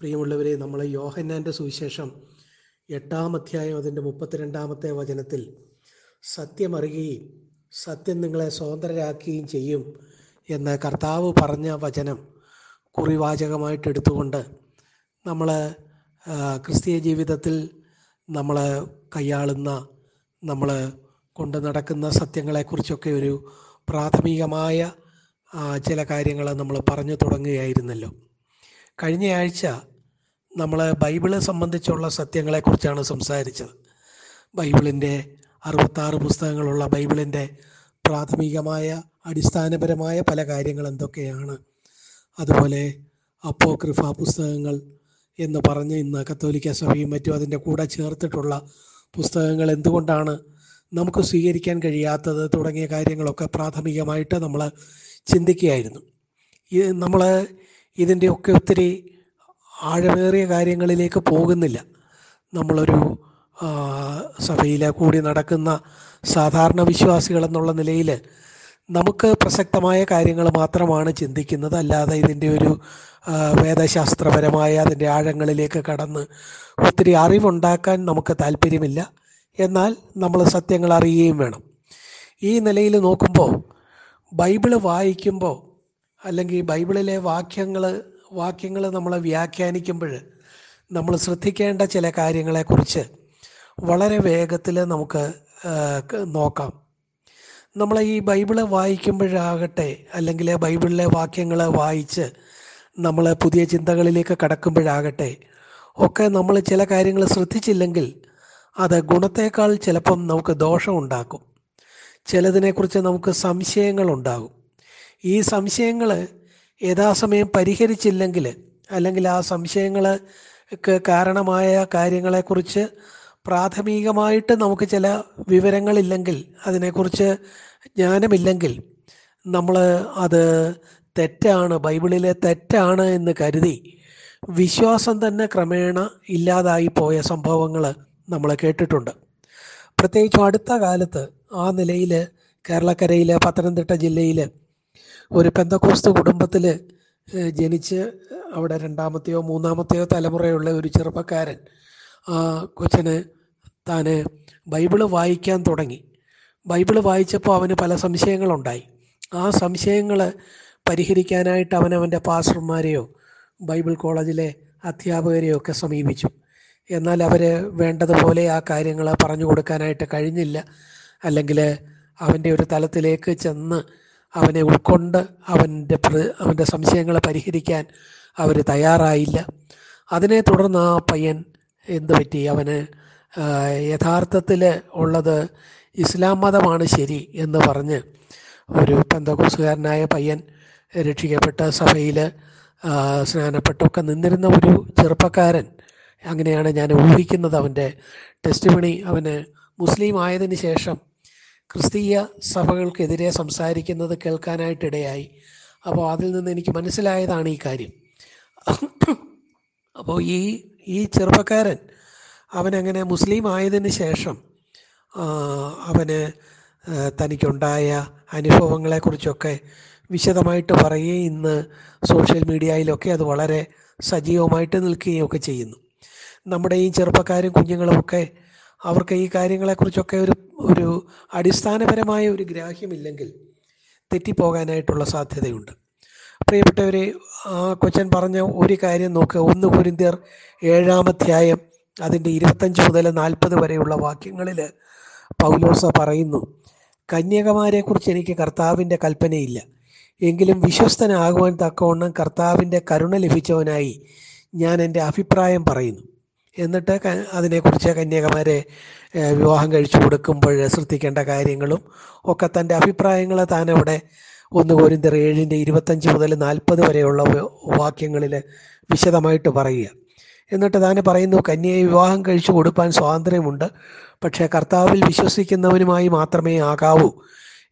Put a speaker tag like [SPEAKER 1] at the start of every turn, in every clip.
[SPEAKER 1] പ്രിയമുള്ളവരെ നമ്മൾ യോഹന്നാന്റെ സുവിശേഷം എട്ടാം അധ്യായം അതിന്റെ മുപ്പത്തിരണ്ടാമത്തെ വചനത്തിൽ സത്യമറിയുകയും സത്യം നിങ്ങളെ സ്വതന്ത്രരാക്കുകയും ചെയ്യും എന്ന് കർത്താവ് പറഞ്ഞ വചനം കുറിവാചകമായിട്ട് എടുത്തുകൊണ്ട് നമ്മൾ ക്രിസ്തീയ ജീവിതത്തിൽ നമ്മൾ കൈയാളുന്ന നമ്മൾ കൊണ്ട് നടക്കുന്ന സത്യങ്ങളെക്കുറിച്ചൊക്കെ ഒരു പ്രാഥമികമായ ചില കാര്യങ്ങൾ നമ്മൾ പറഞ്ഞു തുടങ്ങുകയായിരുന്നല്ലോ. കഴിഞ്ഞ ആഴ്ച നമ്മൾ ബൈബിളെ സംബന്ധിച്ചുള്ള സത്യങ്ങളെക്കുറിച്ചാണ് സംസാരിച്ചത്. ബൈബിളിന്റെ അറുപത്താറ് പുസ്തകങ്ങളുള്ള ബൈബിളിന്റെ പ്രാഥമികമായ അടിസ്ഥാനപരമായ പല കാര്യങ്ങൾ എന്തൊക്കെയാണ്? അതുപോലെ അപ്പോക്രിഫ പുസ്തകങ്ങൾ എന്ന് പറഞ്ഞ് ഇന്ന് കത്തോലിക്ക സഭയും മറ്റും അതിന്റെ കൂടെ ചേർത്തിട്ടുള്ള പുസ്തകങ്ങൾ എന്തുകൊണ്ടാണ് നമുക്ക് സ്വീകരിക്കാൻ കഴിയാത്തത് തുടങ്ങിയ കാര്യങ്ങളൊക്കെ പ്രാഥമികമായിട്ട് നമ്മൾ ചിന്തിക്കുകയായിരുന്നു. നമ്മൾ ഇതിന്റെയൊക്കെ ഒത്തിരി ആഴമേറിയ കാര്യങ്ങളിലേക്ക് പോകുന്നില്ല. നമ്മളൊരു സഭയിൽ കൂടി നടക്കുന്ന സാധാരണ വിശ്വാസികൾ എന്നുള്ള നിലയിൽ നമുക്ക് പ്രസക്തമായ കാര്യങ്ങൾ മാത്രമാണ് ചിന്തിക്കുന്നത്. അല്ലാതെ ഇതിന്റെ ഒരു വേദശാസ്ത്രപരമായ അതിന്റെ ആഴങ്ങളിലേക്ക് കടന്ന് ഒത്തിരി അറിവുണ്ടാക്കാൻ നമുക്ക് താല്പര്യമില്ല. എന്നാൽ നമ്മൾ സത്യങ്ങൾ അറിയുകയും വേണം. ഈ നിലയിൽ നോക്കുമ്പോൾ ബൈബിൾ വായിക്കുമ്പോൾ അല്ലെങ്കിൽ ബൈബിളിലെ വാക്യങ്ങൾ വാക്യങ്ങൾ നമ്മൾ വ്യാഖ്യാനിക്കുമ്പോൾ നമ്മൾ ശ്രദ്ധിക്കേണ്ട ചില കാര്യങ്ങളെക്കുറിച്ച് വളരെ വേഗത്തിൽ നമുക്ക് നോക്കാം. നമ്മൾ ഈ ബൈബിൾ വായിക്കുമ്പോഴാകട്ടെ അല്ലെങ്കിൽ ബൈബിളിലെ വാക്യങ്ങൾ വായിച്ച് നമ്മൾ പുതിയ ചിന്തകളിലേക്ക് കടക്കുമ്പോഴാകട്ടെ ഒക്കെ നമ്മൾ ചില കാര്യങ്ങൾ ശ്രദ്ധിച്ചില്ലെങ്കിൽ അത് ഗുണത്തേക്കാൾ ചിലപ്പം നമുക്ക് ദോഷമുണ്ടാക്കും. ചിലതിനെക്കുറിച്ച് നമുക്ക് സംശയങ്ങളുണ്ടാകും. ഈ സംശയങ്ങൾ യഥാസമയം പരിഹരിച്ചില്ലെങ്കിൽ അല്ലെങ്കിൽ ആ സംശയങ്ങൾക്ക് കാരണമായ കാര്യങ്ങളെക്കുറിച്ച് പ്രാഥമികമായിട്ട് നമുക്ക് ചില വിവരങ്ങളില്ലെങ്കിൽ അതിനെക്കുറിച്ച് ജ്ഞാനമില്ലെങ്കിൽ നമ്മൾ അത് തെറ്റാണ് ബൈബിളിലെ തെറ്റാണ് എന്ന് കരുതി വിശ്വാസം തന്നെ ക്രമേണ ഇല്ലാതായി പോയ സംഭവങ്ങൾ നമ്മൾ കേട്ടിട്ടുണ്ട്. പ്രത്യേകിച്ചും അടുത്ത കാലത്ത് ആ നിലയിൽ കേരളക്കരയിലെ പത്തനംതിട്ട ജില്ലയിൽ ഒരു പെന്തക്കോസ്ത് കുടുംബത്തിൽ ജനിച്ച് അവിടെ രണ്ടാമത്തെയോ മൂന്നാമത്തെയോ തലമുറയുള്ള ഒരു ചെറുപ്പക്കാരൻ ആ കൊച്ചന് താൻ ബൈബിൾ വായിക്കാൻ തുടങ്ങി. ബൈബിൾ വായിച്ചപ്പോൾ അവന് പല സംശയങ്ങളുണ്ടായി. ആ സംശയങ്ങൾ പരിഹരിക്കാനായിട്ട് അവൻ അവന്റെ പാസ്റ്റർമാരെയോ ബൈബിൾ കോളേജിലെ അധ്യാപകരെയോ ഒക്കെ സമീപിച്ചു. എന്നാൽ അവർ വേണ്ടതുപോലെ ആ കാര്യങ്ങൾ പറഞ്ഞു കൊടുക്കാനായിട്ട് കഴിഞ്ഞില്ല. അല്ലെങ്കിൽ അവന്റെ ഒരു തലത്തിലേക്ക് ചെന്ന് അവനെ ഉൾക്കൊണ്ട് അവന്റെ അവന്റെ സംശയങ്ങളെ പരിഹരിക്കാൻ അവർ തയ്യാറായില്ല. അതിനെ തുടർന്ന് ആ പയ്യൻ എന്ത് പറ്റി? അവന് യഥാർത്ഥത്തിൽ ഉള്ളത് ഇസ്ലാം മതമാണ് ശരി എന്ന് പറഞ്ഞ് ഒരു പെന്തകോസുകാരനായ പയ്യൻ രക്ഷിക്കപ്പെട്ട സഭയിൽ സ്നാനപ്പെട്ടൊക്കെ നിന്നിരുന്ന ഒരു ചെറുപ്പക്കാരൻ അങ്ങനെയാണ് ഞാൻ ഊഹിക്കുന്നത്. അവന്റെ ടെസ്റ്റ് മണി അവന് മുസ്ലിം ആയതിന് ശേഷം ക്രിസ്തീയ സഭകൾക്കെതിരെ സംസാരിക്കുന്നത് കേൾക്കാനായിട്ടിടയായി. അപ്പോൾ അതിൽ നിന്ന് എനിക്ക് മനസ്സിലായതാണ് ഈ കാര്യം. അപ്പോൾ ഈ ഈ ചെറുപ്പക്കാരൻ അവനങ്ങനെ മുസ്ലിം ആയതിന് ശേഷം അവന് തനിക്കുണ്ടായ അനുഭവങ്ങളെക്കുറിച്ചൊക്കെ വിശദമായിട്ട് പറയുകയും ഇന്ന് സോഷ്യൽ മീഡിയയിലൊക്കെ അത് വളരെ സജീവമായിട്ട് നിൽക്കുകയും ഒക്കെ ചെയ്യുന്നു. നമ്മുടെ ഈ ചെറുപ്പക്കാരും കുഞ്ഞുങ്ങളുമൊക്കെ അവർക്ക് ഈ കാര്യങ്ങളെക്കുറിച്ചൊക്കെ ഒരു ഒരു അടിസ്ഥാനപരമായ ഒരു ഗ്രാഹ്യമില്ലെങ്കിൽ തെറ്റിപ്പോകാനായിട്ടുള്ള സാധ്യതയുണ്ട്. പ്രിയപ്പെട്ടവരെ ആ കൊച്ചൻ പറഞ്ഞ ഒരു കാര്യം നോക്കുക. ഒന്ന് കുരിന്തിയർ ഏഴാമധ്യായം അതിന്റെ ഇരുപത്തഞ്ച് മുതൽ നാൽപ്പത് വരെയുള്ള വാക്യങ്ങളിൽ പൗലോസ പറയുന്നു കന്യകമാരെക്കുറിച്ച് എനിക്ക് കർത്താവിന്റെ കൽപ്പനയില്ല. എങ്കിലും വിശ്വസ്തനാകുവാൻ തക്കവണ്ണം കർത്താവിന്റെ കരുണ ലഭിച്ചവനായി ഞാൻ എന്റെ അഭിപ്രായം പറയുന്നു. എന്നിട്ട് അതിനെക്കുറിച്ച് കന്യകമാരെ വിവാഹം കഴിച്ചു കൊടുക്കുമ്പോൾ ശ്രദ്ധിക്കേണ്ട കാര്യങ്ങളും ഒക്കെ തന്റെ അഭിപ്രായങ്ങൾ താൻ അവിടെ ഒന്ന് കോരിന്തർ ഏഴിന്റെ ഇരുപത്തഞ്ച് മുതൽ നാൽപ്പത് വരെയുള്ള വാക്യങ്ങളിൽ വിശദമായിട്ട് പറയുക. എന്നിട്ട് താൻ പറയുന്നു കന്യയെ വിവാഹം കഴിച്ചു കൊടുക്കാൻ സ്വാതന്ത്ര്യമുണ്ട്. പക്ഷേ കർത്താവിൽ വിശ്വസിക്കുന്നവനുമായി മാത്രമേ ആകാവൂ.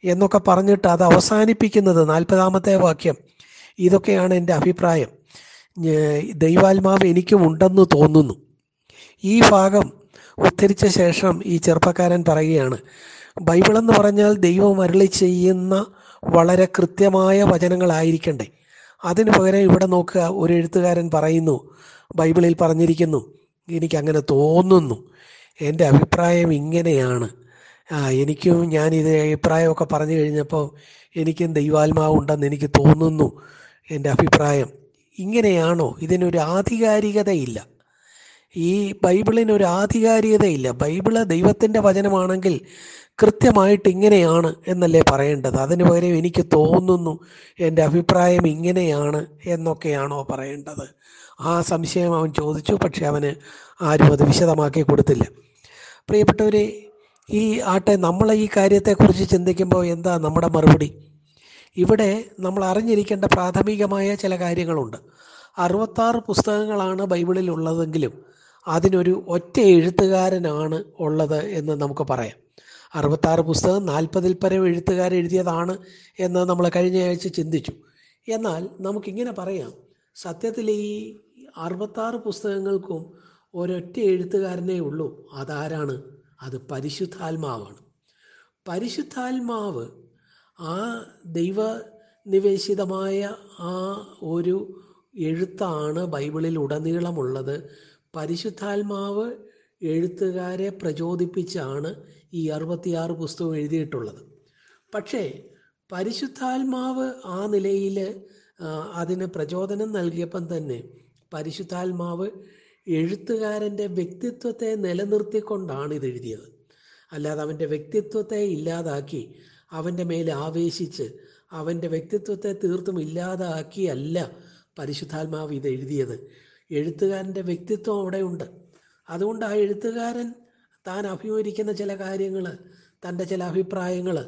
[SPEAKER 1] എന്നൊക്കെ പറഞ്ഞിട്ട് അത് അവസാനിപ്പിക്കുന്നത് നാൽപ്പതാമത്തെ വാക്യം. ഇതൊക്കെയാണ് എന്റെ അഭിപ്രായം. ദൈവാത്മാവ് എനിക്കും ഉണ്ടെന്ന് തോന്നുന്നു. ഈ ഭാഗം ഉദ്ധരിച്ച ശേഷം ഈ ചെറുപ്പക്കാരൻ പറയുകയാണ് ബൈബിൾ എന്ന് പറഞ്ഞാൽ ദൈവം അരളി ചെയ്യുന്ന വളരെ കൃത്യമായ വചനങ്ങളായിരിക്കണ്ടേ. അതിന് പകരം ഇവിടെ നോക്കുക ഒരു എഴുത്തുകാരൻ പറയുന്നു ബൈബിളിൽ പറഞ്ഞിരിക്കുന്നു എനിക്കങ്ങനെ തോന്നുന്നു എന്റെ അഭിപ്രായം ഇങ്ങനെയാണ്. എനിക്കും ഞാൻ ഇത് അഭിപ്രായമൊക്കെ പറഞ്ഞു കഴിഞ്ഞപ്പോൾ എനിക്കും ദൈവാത്മാവ് ഉണ്ടെന്ന് എനിക്ക് തോന്നുന്നു എന്റെ അഭിപ്രായം ഇങ്ങനെയാണോ? ഇതിനൊരു ആധികാരികതയില്ല. ഈ ബൈബിളിന് ഒരു ആധികാരികതയില്ല. ബൈബിൾ ദൈവത്തിന്റെ വചനമാണെങ്കിൽ കൃത്യമായിട്ട് ഇങ്ങനെയാണ് എന്നല്ലേ പറയേണ്ടത്? അതിന് പകരം എനിക്ക് തോന്നുന്നു എന്റെ അഭിപ്രായം ഇങ്ങനെയാണ് എന്നൊക്കെയാണോ പറയേണ്ടത്? ആ സംശയം അവൻ ചോദിച്ചു പക്ഷെ അവന് ആരും അത് വിശദമാക്കി കൊടുത്തില്ല. പ്രിയപ്പെട്ടവരെ ഈ ആട്ടെ നമ്മൾ ഈ കാര്യത്തെക്കുറിച്ച് ചിന്തിക്കുമ്പോൾ എന്താ നമ്മുടെ മറുപടി? ഇവിടെ നമ്മൾ അറിഞ്ഞിരിക്കേണ്ട പ്രാഥമികമായ ചില കാര്യങ്ങളുണ്ട്. അറുപത്താറ് പുസ്തകങ്ങളാണ് ബൈബിളിൽ ഉള്ളതെങ്കിലും അതിനൊരു ഒറ്റ എഴുത്തുകാരനാണ് ഉള്ളത് എന്ന് നമുക്ക് പറയാം. അറുപത്താറ് പുസ്തകം നാൽപ്പതിൽ പരം എഴുത്തുകാർ എഴുതിയതാണ് എന്ന് നമ്മൾ കഴിഞ്ഞ ആഴ്ച ചിന്തിച്ചു. എന്നാൽ നമുക്കിങ്ങനെ പറയാം. സത്യത്തിൽ ഈ അറുപത്താറ് പുസ്തകങ്ങൾക്കും ഒരൊറ്റ എഴുത്തുകാരനേ ഉള്ളൂ. അതാരാണ്? അത് പരിശുദ്ധാത്മാവാണ്. പരിശുദ്ധാത്മാവ് ആ ദൈവ നിവേശിതമായ ആ ഒരു എഴുത്താണ് ബൈബിളിൽ ഉടനീളമുള്ളത് പരിശുദ്ധാത്മാവ് എഴുത്തുകാരെ പ്രചോദിപ്പിച്ചാണ് ഈ അറുപത്തിയാറ് പുസ്തകം എഴുതിയിട്ടുള്ളത്. പക്ഷേ പരിശുദ്ധാത്മാവ് ആ നിലയിൽ അതിന് പ്രചോദനം നൽകിയപ്പം തന്നെ പരിശുദ്ധാത്മാവ് എഴുത്തുകാരന്റെ വ്യക്തിത്വത്തെ നിലനിർത്തിക്കൊണ്ടാണ് ഇത് എഴുതിയത്. അല്ലാതെ അവന്റെ വ്യക്തിത്വത്തെ ഇല്ലാതാക്കി അവന്റെ മേൽ ആവേശിച്ച് അവന്റെ വ്യക്തിത്വത്തെ തീർത്തും ഇല്ലാതാക്കിയല്ല പരിശുദ്ധാത്മാവ് ഇത് എഴുതിയത്. എഴുത്തുകാരന്റെ വ്യക്തിത്വം അവിടെയുണ്ട്. അതുകൊണ്ട് ആ എഴുത്തുകാരൻ താൻ അഭിമുഖിക്കുന്ന ചില കാര്യങ്ങൾ തന്റെ ചില അഭിപ്രായങ്ങൾ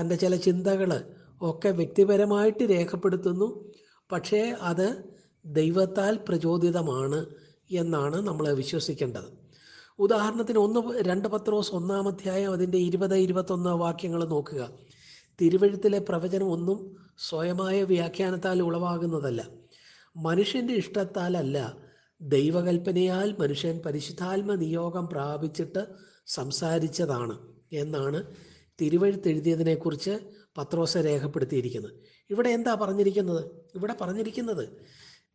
[SPEAKER 1] തന്റെ ചില ചിന്തകൾ ഒക്കെ വ്യക്തിപരമായിട്ട് രേഖപ്പെടുത്തുന്നു. പക്ഷേ അത് ദൈവത്താൽ പ്രചോദിതമാണ് എന്നാണ് നമ്മൾ വിശ്വസിക്കേണ്ടത്. ഉദാഹരണത്തിന് ഒന്ന് രണ്ട് പത്രോസ് ഒന്നാം അധ്യായം അതിന്റെ ഇരുപത് ഇരുപത്തൊന്ന് വാക്യങ്ങൾ നോക്കുക. തിരുവഴുത്തിലെ പ്രവചനം ഒന്നും സ്വയമായ വ്യാഖ്യാനത്താൽ ഉളവാകുന്നതല്ല. മനുഷ്യന്റെ ഇഷ്ടത്താലല്ല ദൈവകൽപ്പനയാൽ മനുഷ്യൻ പരിശുദ്ധാത്മ നിയോഗം പ്രാപിച്ചിട്ട് സംസാരിച്ചതാണ് എന്നാണ് തിരുവഴുത്തെഴുതിയതിനെക്കുറിച്ച് പത്രോസ രേഖപ്പെടുത്തിയിരിക്കുന്നത്. ഇവിടെ എന്താ പറഞ്ഞിരിക്കുന്നത്? ഇവിടെ പറഞ്ഞിരിക്കുന്നത്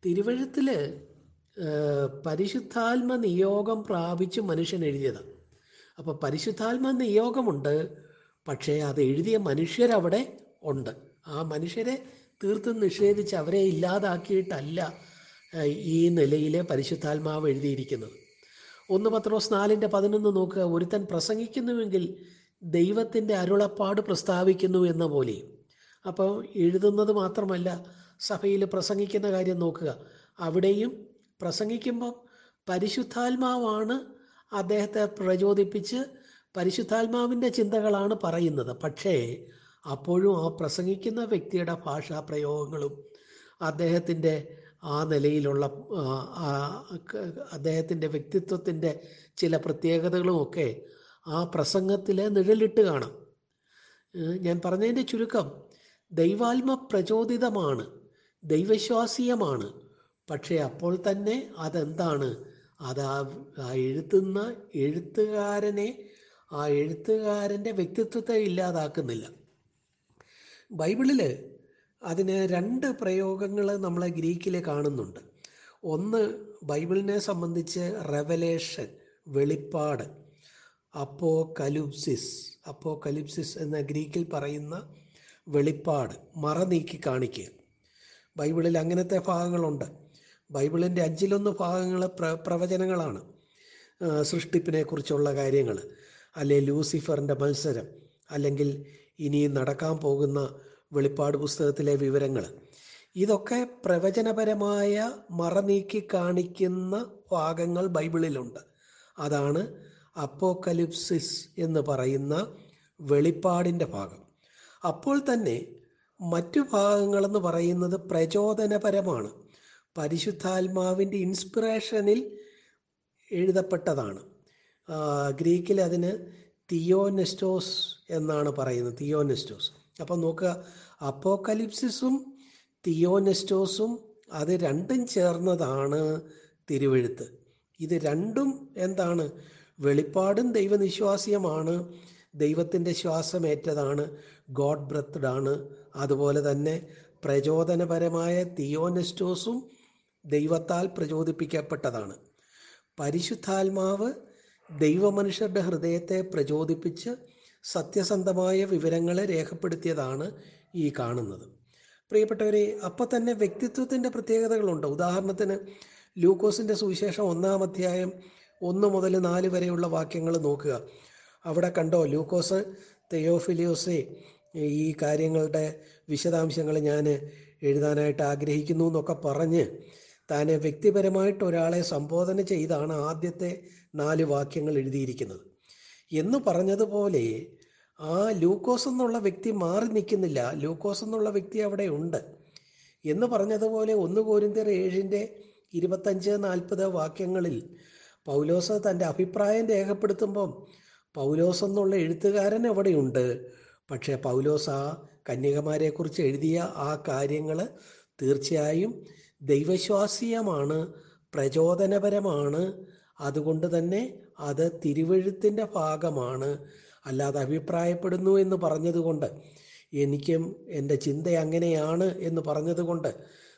[SPEAKER 1] തിരുവഴുത്തിൽ പരിശുദ്ധാത്മ നിയോഗം പ്രാപിച്ച് മനുഷ്യൻ എഴുതിയത്. അപ്പോൾ പരിശുദ്ധാത്മ നിയോഗമുണ്ട് പക്ഷേ അത് എഴുതിയ മനുഷ്യരവിടെ ഉണ്ട്. ആ മനുഷ്യരെ തീർത്തും നിഷേധിച്ച് അവരെ ഇല്ലാതാക്കിയിട്ടല്ല ഈ നിലയിൽ പരിശുദ്ധാത്മാവ് എഴുതിയിരിക്കുന്നത്. ഒന്ന് പത്രോസ് നാലിന്റെ പതിനൊന്ന് നോക്കുക. ഒരുത്തൻ പ്രസംഗിക്കുന്നുവെങ്കിൽ ദൈവത്തിന്റെ അരുളപ്പാട് പ്രസ്താവിക്കുന്നു എന്ന പോലെ. അപ്പോൾ എഴുതുന്നത് മാത്രമല്ല സഭയിൽ പ്രസംഗിക്കുന്ന കാര്യം നോക്കുക. അവിടെയും പ്രസംഗിക്കുമ്പം പരിശുദ്ധാത്മാവാണ് അദ്ദേഹത്തെ പ്രചോദിപ്പിച്ച് പരിശുദ്ധാത്മാവിന്റെ ചിന്തകളാണ് പറയുന്നത്. പക്ഷേ അപ്പോഴും ആ പ്രസംഗിക്കുന്ന വ്യക്തിയുടെ ഭാഷാ പ്രയോഗങ്ങളും അദ്ദേഹത്തിന്റെ ആ നിലയിലുള്ള അദ്ദേഹത്തിന്റെ വ്യക്തിത്വത്തിന്റെ ചില പ്രത്യേകതകളും ഒക്കെ ആ പ്രസംഗത്തിൽ നിഴലിട്ട് കാണാം. ഞാൻ പറഞ്ഞതിന്റെ ചുരുക്കം ദൈവാത്മ പ്രചോദിതമാണ് ദൈവശ്വാസീയമാണ് പക്ഷേ അപ്പോൾ തന്നെ അതെന്താണ്? അത് ആ എഴുതുന്ന എഴുത്തുകാരനെ ആ എഴുത്തുകാരന്റെ വ്യക്തിത്വത്തെ ഇല്ലാതാക്കുന്നില്ല. ബൈബിളിൽ അതിന് രണ്ട് പ്രയോഗങ്ങൾ നമ്മൾ ഗ്രീക്കിൽ കാണുന്നുണ്ട്. ഒന്ന് ബൈബിളിനെ സംബന്ധിച്ച് റെവലേഷൻ വെളിപ്പാട് അപ്പോ കലുപ്സിസ് അപ്പോ കലിപ്സിസ് എന്ന ഗ്രീക്കിൽ പറയുന്ന വെളിപ്പാട് മറ നീക്കി കാണിക്കുക. ബൈബിളിൽ അങ്ങനത്തെ ഭാഗങ്ങളുണ്ട്. ബൈബിളിന്റെ അഞ്ചിലൊന്ന് ഭാഗങ്ങൾ പ്ര പ്രവചനങ്ങളാണ്. സൃഷ്ടിപ്പിനെ കുറിച്ചുള്ള കാര്യങ്ങൾ അല്ലെ ലൂസിഫറിന്റെ മത്സരം അല്ലെങ്കിൽ ഇനി നടക്കാൻ പോകുന്ന വെളിപ്പാട് പുസ്തകത്തിലെ വിവരങ്ങൾ ഇതൊക്കെ പ്രവചനപരമായ മറനീക്കി കാണിക്കുന്ന ഭാഗങ്ങൾ ബൈബിളിലുണ്ട്. അതാണ് അപ്പോക്കലിപ്സിസ് എന്ന് പറയുന്ന വെളിപ്പാടിന്റെ ഭാഗം. അപ്പോൾ തന്നെ മറ്റു ഭാഗങ്ങളെന്ന് പറയുന്നത് പ്രചോദനപരമാണ്. പരിശുദ്ധാത്മാവിന്റെ ഇൻസ്പിറേഷനിൽ എഴുതപ്പെട്ടതാണ്. ഗ്രീക്കിൽ അതിന് തിയോനെസ്റ്റോസ് എന്നാണ് പറയുന്നത് തിയോനെസ്റ്റോസ്. അപ്പം നോക്കുക അപ്പോക്കലിപ്സിസും തിയോനെസ്റ്റോസും അത് രണ്ടും ചേർന്നതാണ് തിരുവഴുത്ത്. ഇത് രണ്ടും എന്താണ്? വെളിപ്പാടും ദൈവനിശ്വാസ്യമാണ് ദൈവത്തിന്റെ ശ്വാസമേറ്റതാണ് ഗോഡ് ബ്രത്ത്ഡ് ആണ് അതുപോലെ തന്നെ പ്രചോദനപരമായ തിയോനെസ്റ്റോസും ദൈവത്താൽ പ്രചോദിപ്പിക്കപ്പെട്ടതാണ്. പരിശുദ്ധാത്മാവ് ദൈവമനുഷ്യരുടെ ഹൃദയത്തെ പ്രചോദിപ്പിച്ച് സത്യസന്ധമായ വിവരങ്ങളെ രേഖപ്പെടുത്തിയതാണ് ഈ കാണുന്നത്. പ്രിയപ്പെട്ടവരെ അപ്പം തന്നെ വ്യക്തിത്വത്തിന്റെ പ്രത്യേകതകളുണ്ട്. ഉദാഹരണത്തിന് ലൂക്കോസിന്റെ സുവിശേഷം ഒന്നാം അധ്യായം ഒന്ന് മുതൽ നാല് വരെയുള്ള വാക്യങ്ങൾ നോക്കുക. അവിടെ കണ്ടോ ലൂക്കോസ് തെയോഫിലിയോസെ ഈ കാര്യങ്ങളുടെ വിശദാംശങ്ങൾ ഞാൻ എഴുതാനായിട്ട് ആഗ്രഹിക്കുന്നു എന്നൊക്കെ പറഞ്ഞ് താൻ വ്യക്തിപരമായിട്ട് ഒരാളെ സംബോധന ചെയ്താണ് ആദ്യത്തെ നാല് വാക്യങ്ങൾ എഴുതിയിരിക്കുന്നത്. എന്ന് പറഞ്ഞതുപോലെ ആ ലൂക്കോസ് എന്നുള്ള വ്യക്തി മാറി നിൽക്കുന്നില്ല. ലൂക്കോസ് എന്നുള്ള വ്യക്തി അവിടെ ഉണ്ട്. എന്ന് പറഞ്ഞതുപോലെ ഒന്ന് കോരിന്തർ ഏഴിന്റെ ഇരുപത്തഞ്ച് നാൽപ്പത് വാക്യങ്ങളിൽ പൗലോസ് തന്റെ അഭിപ്രായം രേഖപ്പെടുത്തുമ്പം പൗലോസ് എന്നുള്ള എഴുത്തുകാരൻ അവിടെയുണ്ട്. പക്ഷേ പൗലോസ് ആ കന്യകമാരെക്കുറിച്ച് എഴുതിയ ആ കാര്യങ്ങൾ തീർച്ചയായും ദൈവശ്വാസീയമാണ് പ്രചോദനപരമാണ്. അതുകൊണ്ട് തന്നെ അത് തിരുവഴുത്തിന്റെ ഭാഗമാണ്. അല്ലാതെ അഭിപ്രായപ്പെടുന്നു എന്ന് പറഞ്ഞതുകൊണ്ട് എനിക്കും എന്റെ ചിന്ത അങ്ങനെയാണ് എന്ന് പറഞ്ഞതുകൊണ്ട്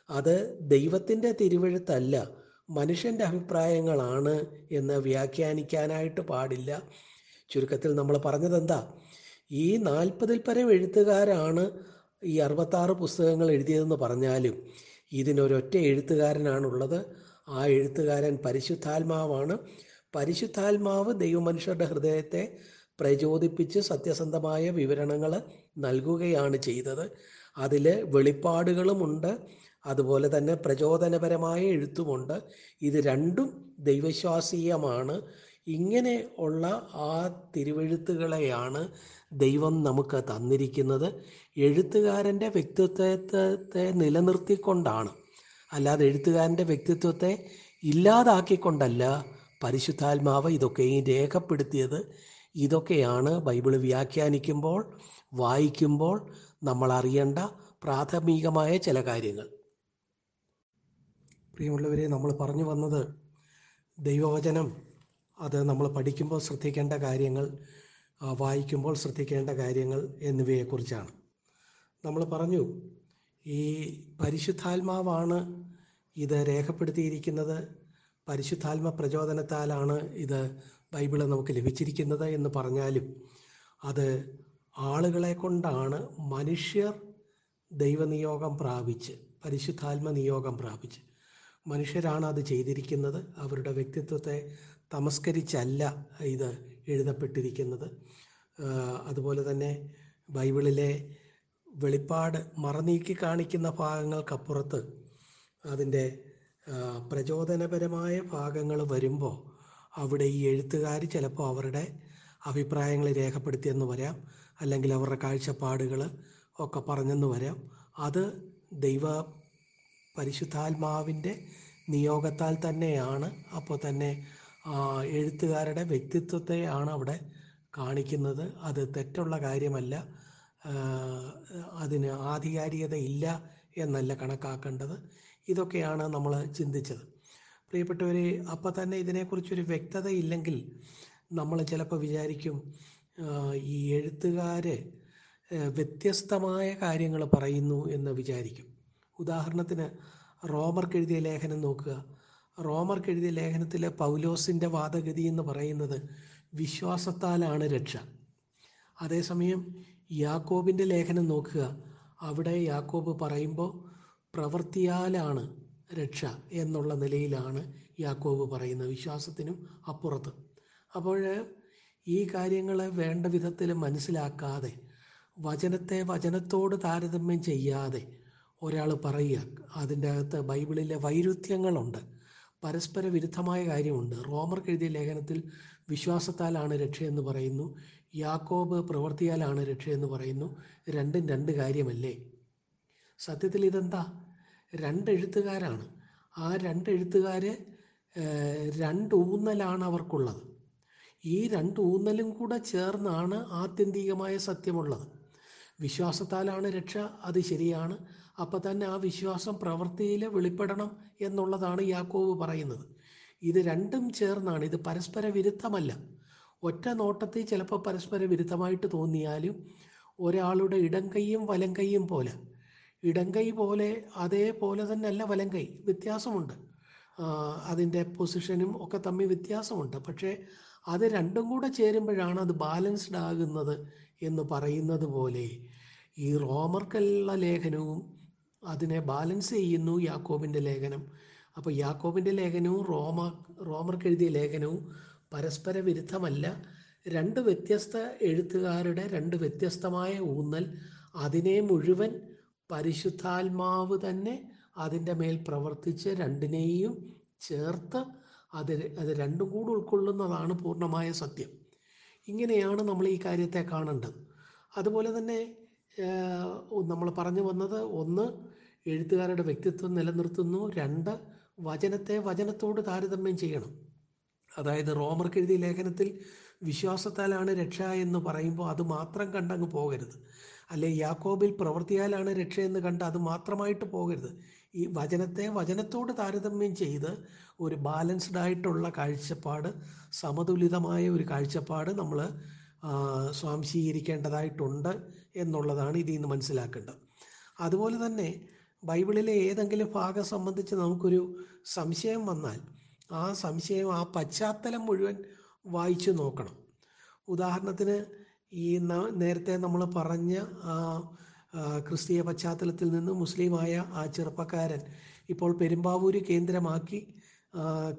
[SPEAKER 1] അത് ദൈവത്തിന്റെ തിരുവഴുത്തല്ല മനുഷ്യന്റെ അഭിപ്രായങ്ങളാണ് എന്ന് വ്യാഖ്യാനിക്കാനായിട്ട് പാടില്ല. ചുരുക്കത്തിൽ നമ്മൾ പറഞ്ഞതെന്താ ഈ നാൽപ്പതിൽ പരം എഴുത്തുകാരാണ് ഈ അറുപത്താറ് പുസ്തകങ്ങൾ എഴുതിയതെന്ന് പറഞ്ഞാലും ഇതിനൊരൊറ്റ എഴുത്തുകാരനാണുള്ളത്. ആ എഴുത്തുകാരൻ പരിശുദ്ധാത്മാവാണ്. പരിശുദ്ധാത്മാവ് ദൈവമനുഷ്യരുടെ ഹൃദയത്തെ പ്രചോദിപ്പിച്ച് സത്യസന്ധമായ വിവരണങ്ങൾ നൽകുകയാണ് ചെയ്തത്. അതിൽ വെളിപ്പാടുകളുമുണ്ട് അതുപോലെ തന്നെ പ്രചോദനപരമായ എഴുത്തുമുണ്ട് ഇത് രണ്ടും ദൈവശ്വാസീയമാണ് ഇങ്ങനെ ഉള്ള ആ തിരുവെഴുത്തുകളെയാണ് ദൈവം നമുക്ക് തന്നിരിക്കുന്നത്. എഴുത്തുകാരന്റെ വ്യക്തിത്വത്തെ നിലനിർത്തിക്കൊണ്ടാണ്. അല്ലാതെ എഴുത്തുകാരന്റെ വ്യക്തിത്വത്തെ ഇല്ലാതാക്കിക്കൊണ്ടല്ല. പരിശുദ്ധാത്മാവ് ഇതൊക്കെയും രേഖപ്പെടുത്തിയത് ഇതൊക്കെയാണ് ബൈബിൾ വ്യാഖ്യാനിക്കുമ്പോൾ വായിക്കുമ്പോൾ നമ്മൾ അറിയേണ്ട പ്രാഥമികമായ ചില കാര്യങ്ങൾ. പ്രിയമുള്ളവരെ നമ്മൾ പറഞ്ഞു വന്നത് ദൈവവചനം അത് നമ്മൾ പഠിക്കുമ്പോൾ ശ്രദ്ധിക്കേണ്ട കാര്യങ്ങൾ വായിക്കുമ്പോൾ ശ്രദ്ധിക്കേണ്ട കാര്യങ്ങൾ എന്നിവയെക്കുറിച്ചാണ്. നമ്മൾ പറഞ്ഞു ഈ പരിശുദ്ധാത്മാവാണ് ഇത് രേഖപ്പെടുത്തിയിരിക്കുന്നത്. പരിശുദ്ധാത്മ പ്രചോദനത്താലാണ് ഇത് ബൈബിൾ നമുക്ക് ലഭിച്ചിരിക്കുന്നത് എന്ന് പറഞ്ഞാലും അത് ആളുകളെ കൊണ്ടാണ് മനുഷ്യർ ദൈവനിയോഗം പ്രാപിച്ച് പരിശുദ്ധാത്മ നിയോഗം പ്രാപിച്ച്. മനുഷ്യരാണ് അത് ചെയ്തിരിക്കുന്നത്. അവരുടെ വ്യക്തിത്വത്തെ തമസ്കരിച്ചല്ല ഇത് എഴുതപ്പെട്ടിരിക്കുന്നത്. അതുപോലെ തന്നെ ബൈബിളിലെ വെളിപ്പാട് മറനീക്കി കാണിക്കുന്ന ഭാഗങ്ങൾക്കപ്പുറത്ത് അതിന്റെ പ്രചോദനപരമായ ഭാഗങ്ങൾ വരുമ്പോൾ അവിടെ ഈ എഴുത്തുകാർ ചിലപ്പോൾ അവരുടെ അഭിപ്രായങ്ങൾ രേഖപ്പെടുത്തിയെന്ന് വരാം. അല്ലെങ്കിൽ അവരുടെ കാഴ്ചപ്പാടുകൾ ഒക്കെ പറഞ്ഞെന്ന് വരാം. അത് ദൈവ പരിശുദ്ധാത്മാവിന്റെ നിയോഗത്താൽ തന്നെയാണ്. അപ്പോൾ തന്നെ എഴുത്തുകാരുടെ വ്യക്തിത്വത്തെയാണ് അവിടെ കാണിക്കുന്നത്. അത് തെറ്റുള്ള കാര്യമല്ല. അതിന് ആധികാരികത ഇല്ല എന്നല്ല കണക്കാക്കേണ്ടത്. ഇതൊക്കെയാണ് നമ്മൾ ചിന്തിച്ചത്. പ്രിയപ്പെട്ടവരെ അപ്പം തന്നെ ഇതിനെക്കുറിച്ചൊരു വ്യക്തത ഇല്ലെങ്കിൽ നമ്മൾ ചിലപ്പോൾ വിചാരിക്കും ഈ എഴുത്തുകാർ വ്യത്യസ്തമായ കാര്യങ്ങൾ പറയുന്നു എന്ന് വിചാരിക്കും. ഉദാഹരണത്തിന് റോമർക്ക് എഴുതിയ ലേഖനം നോക്കുക. റോമർക്ക് എഴുതിയ ലേഖനത്തിലെ പൗലോസിന്റെ വാദഗതി എന്ന് പറയുന്നത് വിശ്വാസത്താലാണ് രക്ഷ. അതേസമയം യാക്കോബിന്റെ ലേഖനം നോക്കുക. അവിടെ യാക്കോബ് പറയുമ്പോൾ പ്രവൃത്തിയാലാണ് രക്ഷ എന്നുള്ള നിലയിലാണ് യാക്കോബ് പറയുന്നത് വിശ്വാസത്തിനും അപ്പുറത്ത്. അപ്പോൾ ഈ കാര്യങ്ങളെ വേണ്ട വിധത്തിൽ മനസ്സിലാക്കാതെ വചനത്തെ വചനത്തോട് താരതമ്യം ചെയ്യാതെ ഒരാൾ പറയുക. അതിന്റെ അകത്ത് ബൈബിളിലെ വൈരുദ്ധ്യങ്ങളുണ്ട്. പരസ്പര വിരുദ്ധമായ കാര്യമുണ്ട്. റോമർക്ക് എഴുതിയ ലേഖനത്തിൽ വിശ്വാസത്താലാണ് രക്ഷയെന്ന് പറയുന്നു. യാക്കോബ് പ്രവൃത്തിയാലാണ് രക്ഷയെന്ന് പറയുന്നു. രണ്ടും രണ്ട് കാര്യമല്ലേ? സത്യത്തിൽ ഇതെന്താ? രണ്ട് എഴുത്തുകാരാണ് ആ രണ്ട് എഴുത്തുകാരെ രണ്ട് ഊന്നലാണ് അവർക്കുള്ളത് ഈ രണ്ട് ഊന്നലും കൂടെ ചേർന്നാണ് ആത്യന്തികമായ സത്യമുള്ളത്. വിശ്വാസത്താലാണ് രക്ഷ അത് ശരിയാണ്. അപ്പം തന്നെ ആ വിശ്വാസം പ്രവൃത്തിയിൽ വെളിപ്പെടണം എന്നുള്ളതാണ് യാക്കോവ് പറയുന്നത്. ഇത് രണ്ടും ചേർന്നാണ് ഇത് പരസ്പര വിരുദ്ധമല്ല. ഒറ്റ നോട്ടത്തിൽ ചിലപ്പോൾ പരസ്പര വിരുദ്ധമായിട്ട് തോന്നിയാലും ഒരാളുടെ ഇടം കൈയും വലം കൈയും പോലെ ഇടങ്കൈ പോലെ അതേപോലെ തന്നെ അല്ല വലങ്കൈ വ്യത്യാസമുണ്ട് അതിന്റെ പൊസിഷനും ഒക്കെ തമ്മിൽ വ്യത്യാസമുണ്ട്. പക്ഷേ അത് രണ്ടും കൂടെ ചേരുമ്പോഴാണ് അത് ബാലൻസ്ഡ് ആകുന്നത് എന്ന് പറയുന്നത് പോലെ ഈ റോമർക്കുള്ള ലേഖനവും അതിനെ ബാലൻസ് ചെയ്യുന്നു യാക്കോബിന്റെ ലേഖനം. അപ്പോൾ യാക്കോബിന്റെ ലേഖനവും റോമ റോമർക്ക് എഴുതിയ ലേഖനവും പരസ്പര വിരുദ്ധമല്ല. രണ്ട് വ്യത്യസ്ത എഴുത്തുകാരുടെ രണ്ട് വ്യത്യസ്തമായ ഊന്നൽ അതിനെ മുഴുവൻ പരിശുദ്ധാത്മാവ് തന്നെ അതിന്റെ മേൽ പ്രവർത്തിച്ച് രണ്ടിനെയും ചേർത്ത് അത് അത് രണ്ടും കൂടെ ഉൾക്കൊള്ളുന്നതാണ് പൂർണമായ സത്യം. ഇങ്ങനെയാണ് നമ്മൾ ഈ കാര്യത്തെ കാണേണ്ടത്. അതുപോലെ തന്നെ നമ്മൾ പറഞ്ഞു വന്നത് ഒന്ന് എഴുത്തുകാരുടെ വ്യക്തിത്വം നിലനിർത്തുന്നു. രണ്ട് വചനത്തെ വചനത്തോട് താരതമ്യം ചെയ്യണം. അതായത് റോമർക്ക് എഴുതിയ ലേഖനത്തിൽ വിശ്വാസത്താലാണ് രക്ഷ എന്ന് പറയുമ്പോൾ അത് മാത്രം കണ്ടങ്ങ് പോകരുത്. അല്ലെ യാക്കോബിൽ പ്രവൃത്തിയാലാണ് രക്ഷ എന്ന് കണ്ട് അത് മാത്രമായിട്ട് പോകരുത്. ഈ വചനത്തെ വചനത്തോട് താരതമ്യം ചെയ്ത് ഒരു ബാലൻസ്ഡ് ആയിട്ടുള്ള കാഴ്ചപ്പാട് സമതുലിതമായ ഒരു കാഴ്ചപ്പാട് നമ്മൾ സ്വാംശീകരിക്കേണ്ടതായിട്ടുണ്ട് എന്നുള്ളതാണ് ഇതിൽ നിന്ന് മനസ്സിലാക്കേണ്ടത്. അതുപോലെ തന്നെ ബൈബിളിലെ ഏതെങ്കിലും ഭാഗം സംബന്ധിച്ച് നമുക്കൊരു സംശയം വന്നാൽ ആ സംശയം ആ പശ്ചാത്തലം മുഴുവൻ വായിച്ചു നോക്കണം. ഉദാഹരണത്തിന് ഈ നേരത്തെ നമ്മൾ പറഞ്ഞ ആ ക്രിസ്തീയ പശ്ചാത്തലത്തിൽ നിന്ന് മുസ്ലിമായ ആ ചെറുപ്പക്കാരൻ ഇപ്പോൾ പെരുമ്പാവൂര് കേന്ദ്രമാക്കി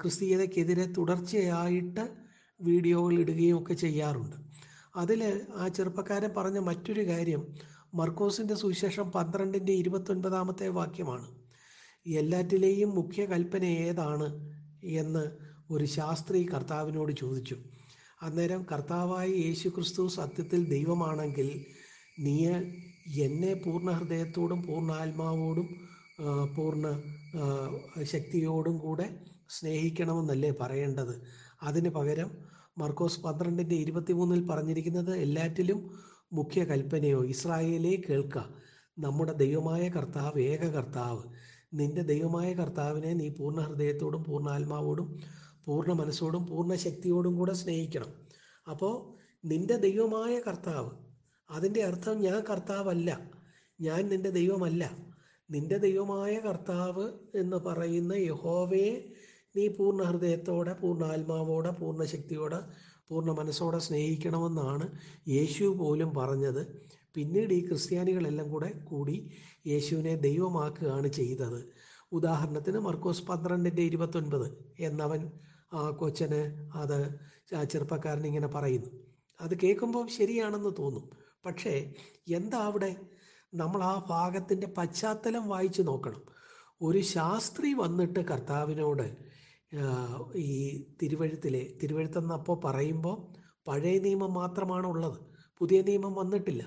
[SPEAKER 1] ക്രിസ്തീയതയ്ക്കെതിരെ തുടർച്ചയായിട്ട് വീഡിയോകൾ ഇടുകയും ഒക്കെ ചെയ്യാറുണ്ട്. അതിൽ ആ ചെറുപ്പക്കാരൻ പറഞ്ഞ മറ്റൊരു കാര്യം മർക്കോസിന്റെ സുവിശേഷം പന്ത്രണ്ടിന്റെ ഇരുപത്തൊൻപതാമത്തെ വാക്യമാണ്. എല്ലാറ്റിലെയും മുഖ്യ കൽപ്പന ഏതാണ്? എന്ന് ഒരു ശാസ്ത്രീ കർത്താവിനോട് ചോദിച്ചു. അന്നേരം കർത്താവായ യേശു ക്രിസ്തു സത്യത്തിൽ ദൈവമാണെങ്കിൽ നീ എന്നെ പൂർണ ഹൃദയത്തോടും പൂർണ ആത്മാവോടും പൂർണ ശക്തിയോടും കൂടെ സ്നേഹിക്കണമെന്നല്ലേ പറയേണ്ടത്. അതിന് പകരം മർക്കോസ് പന്ത്രണ്ടിന്റെ ഇരുപത്തിമൂന്നിൽ പറഞ്ഞിരിക്കുന്നത് എല്ലാറ്റിലും മുഖ്യ കൽപ്പനയോ ഇസ്രായേലേ കേൾക്കുക നമ്മുടെ ദൈവമായ കർത്താവ് ഏക കർത്താവ് നിന്റെ ദൈവമായ കർത്താവിനെ നീ പൂർണ ഹൃദയത്തോടും പൂർണ ആത്മാവോടും പൂർണ മനസ്സോടും പൂർണ ശക്തിയോടും കൂടെ സ്നേഹിക്കണം. അപ്പോൾ നിന്റെ ദൈവമായ കർത്താവ് അതിന്റെ അർത്ഥം ഞാൻ കർത്താവല്ല ഞാൻ നിന്റെ ദൈവമല്ല നിന്റെ ദൈവമായ കർത്താവ് എന്ന് പറയുന്ന യഹോവയെ നീ പൂർണ ഹൃദയത്തോടെ പൂർണ ആത്മാവോടെ പൂർണ ശക്തിയോടെ പൂർണ മനസ്സോടെ സ്നേഹിക്കണമെന്നാണ് യേശു പോലും പറഞ്ഞത്. പിന്നീട് ഈ ക്രിസ്ത്യാനികളെല്ലാം കൂടെ കൂടി യേശുവിനെ ദൈവമാക്കുകയാണ് ചെയ്തത്. ഉദാഹരണത്തിന് മർക്കോസ് പന്ത്രണ്ടിന്റെ ഇരുപത്തൊൻപത് എന്നവൻ ആ കൊച്ചന് അത് ആ ചെറുപ്പക്കാരൻ ഇങ്ങനെ പറയുന്നു. അത് കേൾക്കുമ്പോൾ ശരിയാണെന്ന് തോന്നും. പക്ഷേ എന്താ അവിടെ? നമ്മൾ ആ ഭാഗത്തിന്റെ പശ്ചാത്തലം വായിച്ചു നോക്കണം. ഒരു ശാസ്ത്രി വന്നിട്ട് കർത്താവിനോട് ഈ തിരുവഴുത്തിലെ തിരുവഴുത്തെന്നപ്പോൾ പറയുമ്പോൾ പഴയ നിയമം മാത്രമാണ് ഉള്ളത്. പുതിയ നിയമം വന്നിട്ടില്ല.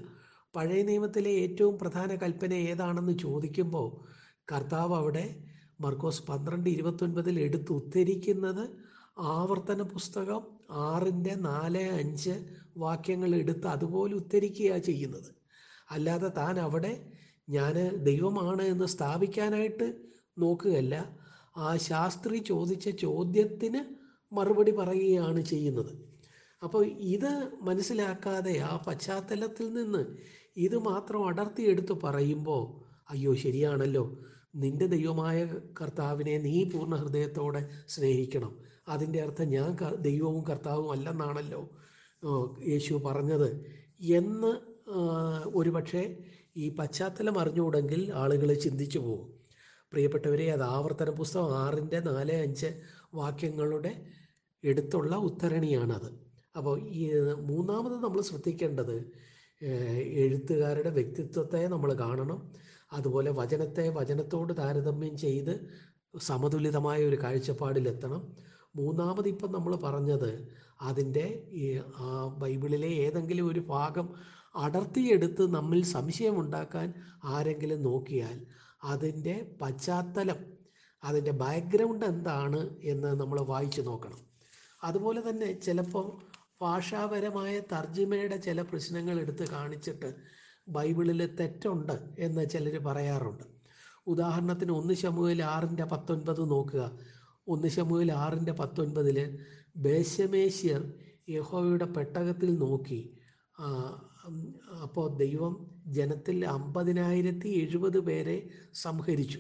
[SPEAKER 1] പഴയ നിയമത്തിലെ ഏറ്റവും പ്രധാന കൽപ്പന ഏതാണെന്ന് ചോദിക്കുമ്പോൾ കർത്താവ് അവിടെ മർക്കോസ് പന്ത്രണ്ട് ഇരുപത്തൊൻപതിൽ എടുത്ത് ഉദ്ധരിക്കുന്നത് ആവർത്തന പുസ്തകം ആറിന്റെ നാല് അഞ്ച് വാക്യങ്ങൾ എടുത്ത് അതുപോലെ ഉദ്ധരിക്കുകയാണ് ചെയ്യുന്നത്. അല്ലാതെ താൻ അവിടെ ഞാൻ ദൈവമാണ് എന്ന് സ്ഥാപിക്കാനായിട്ട് നോക്കുകയല്ല. ആ ശാസ്ത്രി ചോദിച്ച ചോദ്യത്തിന് മറുപടി പറയുകയാണ് ചെയ്യുന്നത്. അപ്പോൾ ഇത് മനസ്സിലാക്കാതെ ആ പശ്ചാത്തലത്തിൽ നിന്ന് ഇത് മാത്രം അടർത്തിയെടുത്ത് പറയുമ്പോൾ അയ്യോ ശരിയാണല്ലോ. നിന്റെ ദൈവമായ കർത്താവിനെ നീ പൂർണ ഹൃദയത്തോടെ സ്നേഹിക്കണം. അതിന്റെ അർത്ഥം ഞാൻ ദൈവവും കർത്താവും അല്ലെന്നാണല്ലോ യേശു പറഞ്ഞത്. എന്ന് ഒരുപക്ഷെ ഈ പശ്ചാത്തലം അറിഞ്ഞുകൂടെങ്കിൽ ആളുകൾ ചിന്തിച്ചു പോകും പ്രിയപ്പെട്ടവരെ അത് ആവർത്തന പുസ്തകം ആറിന്റെ നാല് അഞ്ച് വാക്യങ്ങളുടെ എടുത്തുള്ള ഉദ്ധരണിയാണത്. അപ്പോൾ ഈ മൂന്നാമത് നമ്മൾ ശ്രദ്ധിക്കേണ്ടത് എഴുത്തുകാരുടെ വ്യക്തിത്വത്തെ നമ്മൾ കാണണം. അതുപോലെ വചനത്തെ വചനത്തോട് താരതമ്യം ചെയ്ത് സമതുലിതമായ ഒരു കാഴ്ചപ്പാടിലെത്തണം. മൂന്നാമത് ഇപ്പം നമ്മൾ പറഞ്ഞത് അതിന്റെ ബൈബിളിലെ ഏതെങ്കിലും ഒരു ഭാഗം അടർത്തിയെടുത്ത് നമ്മിൽ സംശയമുണ്ടാക്കാൻ ആരെങ്കിലും നോക്കിയാൽ അതിന്റെ പശ്ചാത്തലം അതിന്റെ ബാക്ക്ഗ്രൗണ്ട് എന്താണ് എന്ന് നമ്മൾ വായിച്ചു നോക്കണം. അതുപോലെ തന്നെ ചിലപ്പോൾ ഭാഷാപരമായ തർജിമയുടെ ചില പ്രശ്നങ്ങൾ എടുത്ത് കാണിച്ചിട്ട് ബൈബിളിൽ തെറ്റുണ്ട് എന്ന് ചിലർ പറയാറുണ്ട്. ഉദാഹരണത്തിന് ഒന്ന് ശമുവിൽ ആറിന്റെ പത്തൊൻപത് നോക്കുക. ഒന്ന് ശമുവിൽ ആറിന്റെ പത്തൊൻപതിൽ ബേശമേശ്യർ യഹോവയുടെ പെട്ടകത്തിൽ നോക്കി അപ്പോൾ ദൈവം ജനത്തിൽ അമ്പതിനായിരത്തി എഴുപത് പേരെ സംഹരിച്ചു.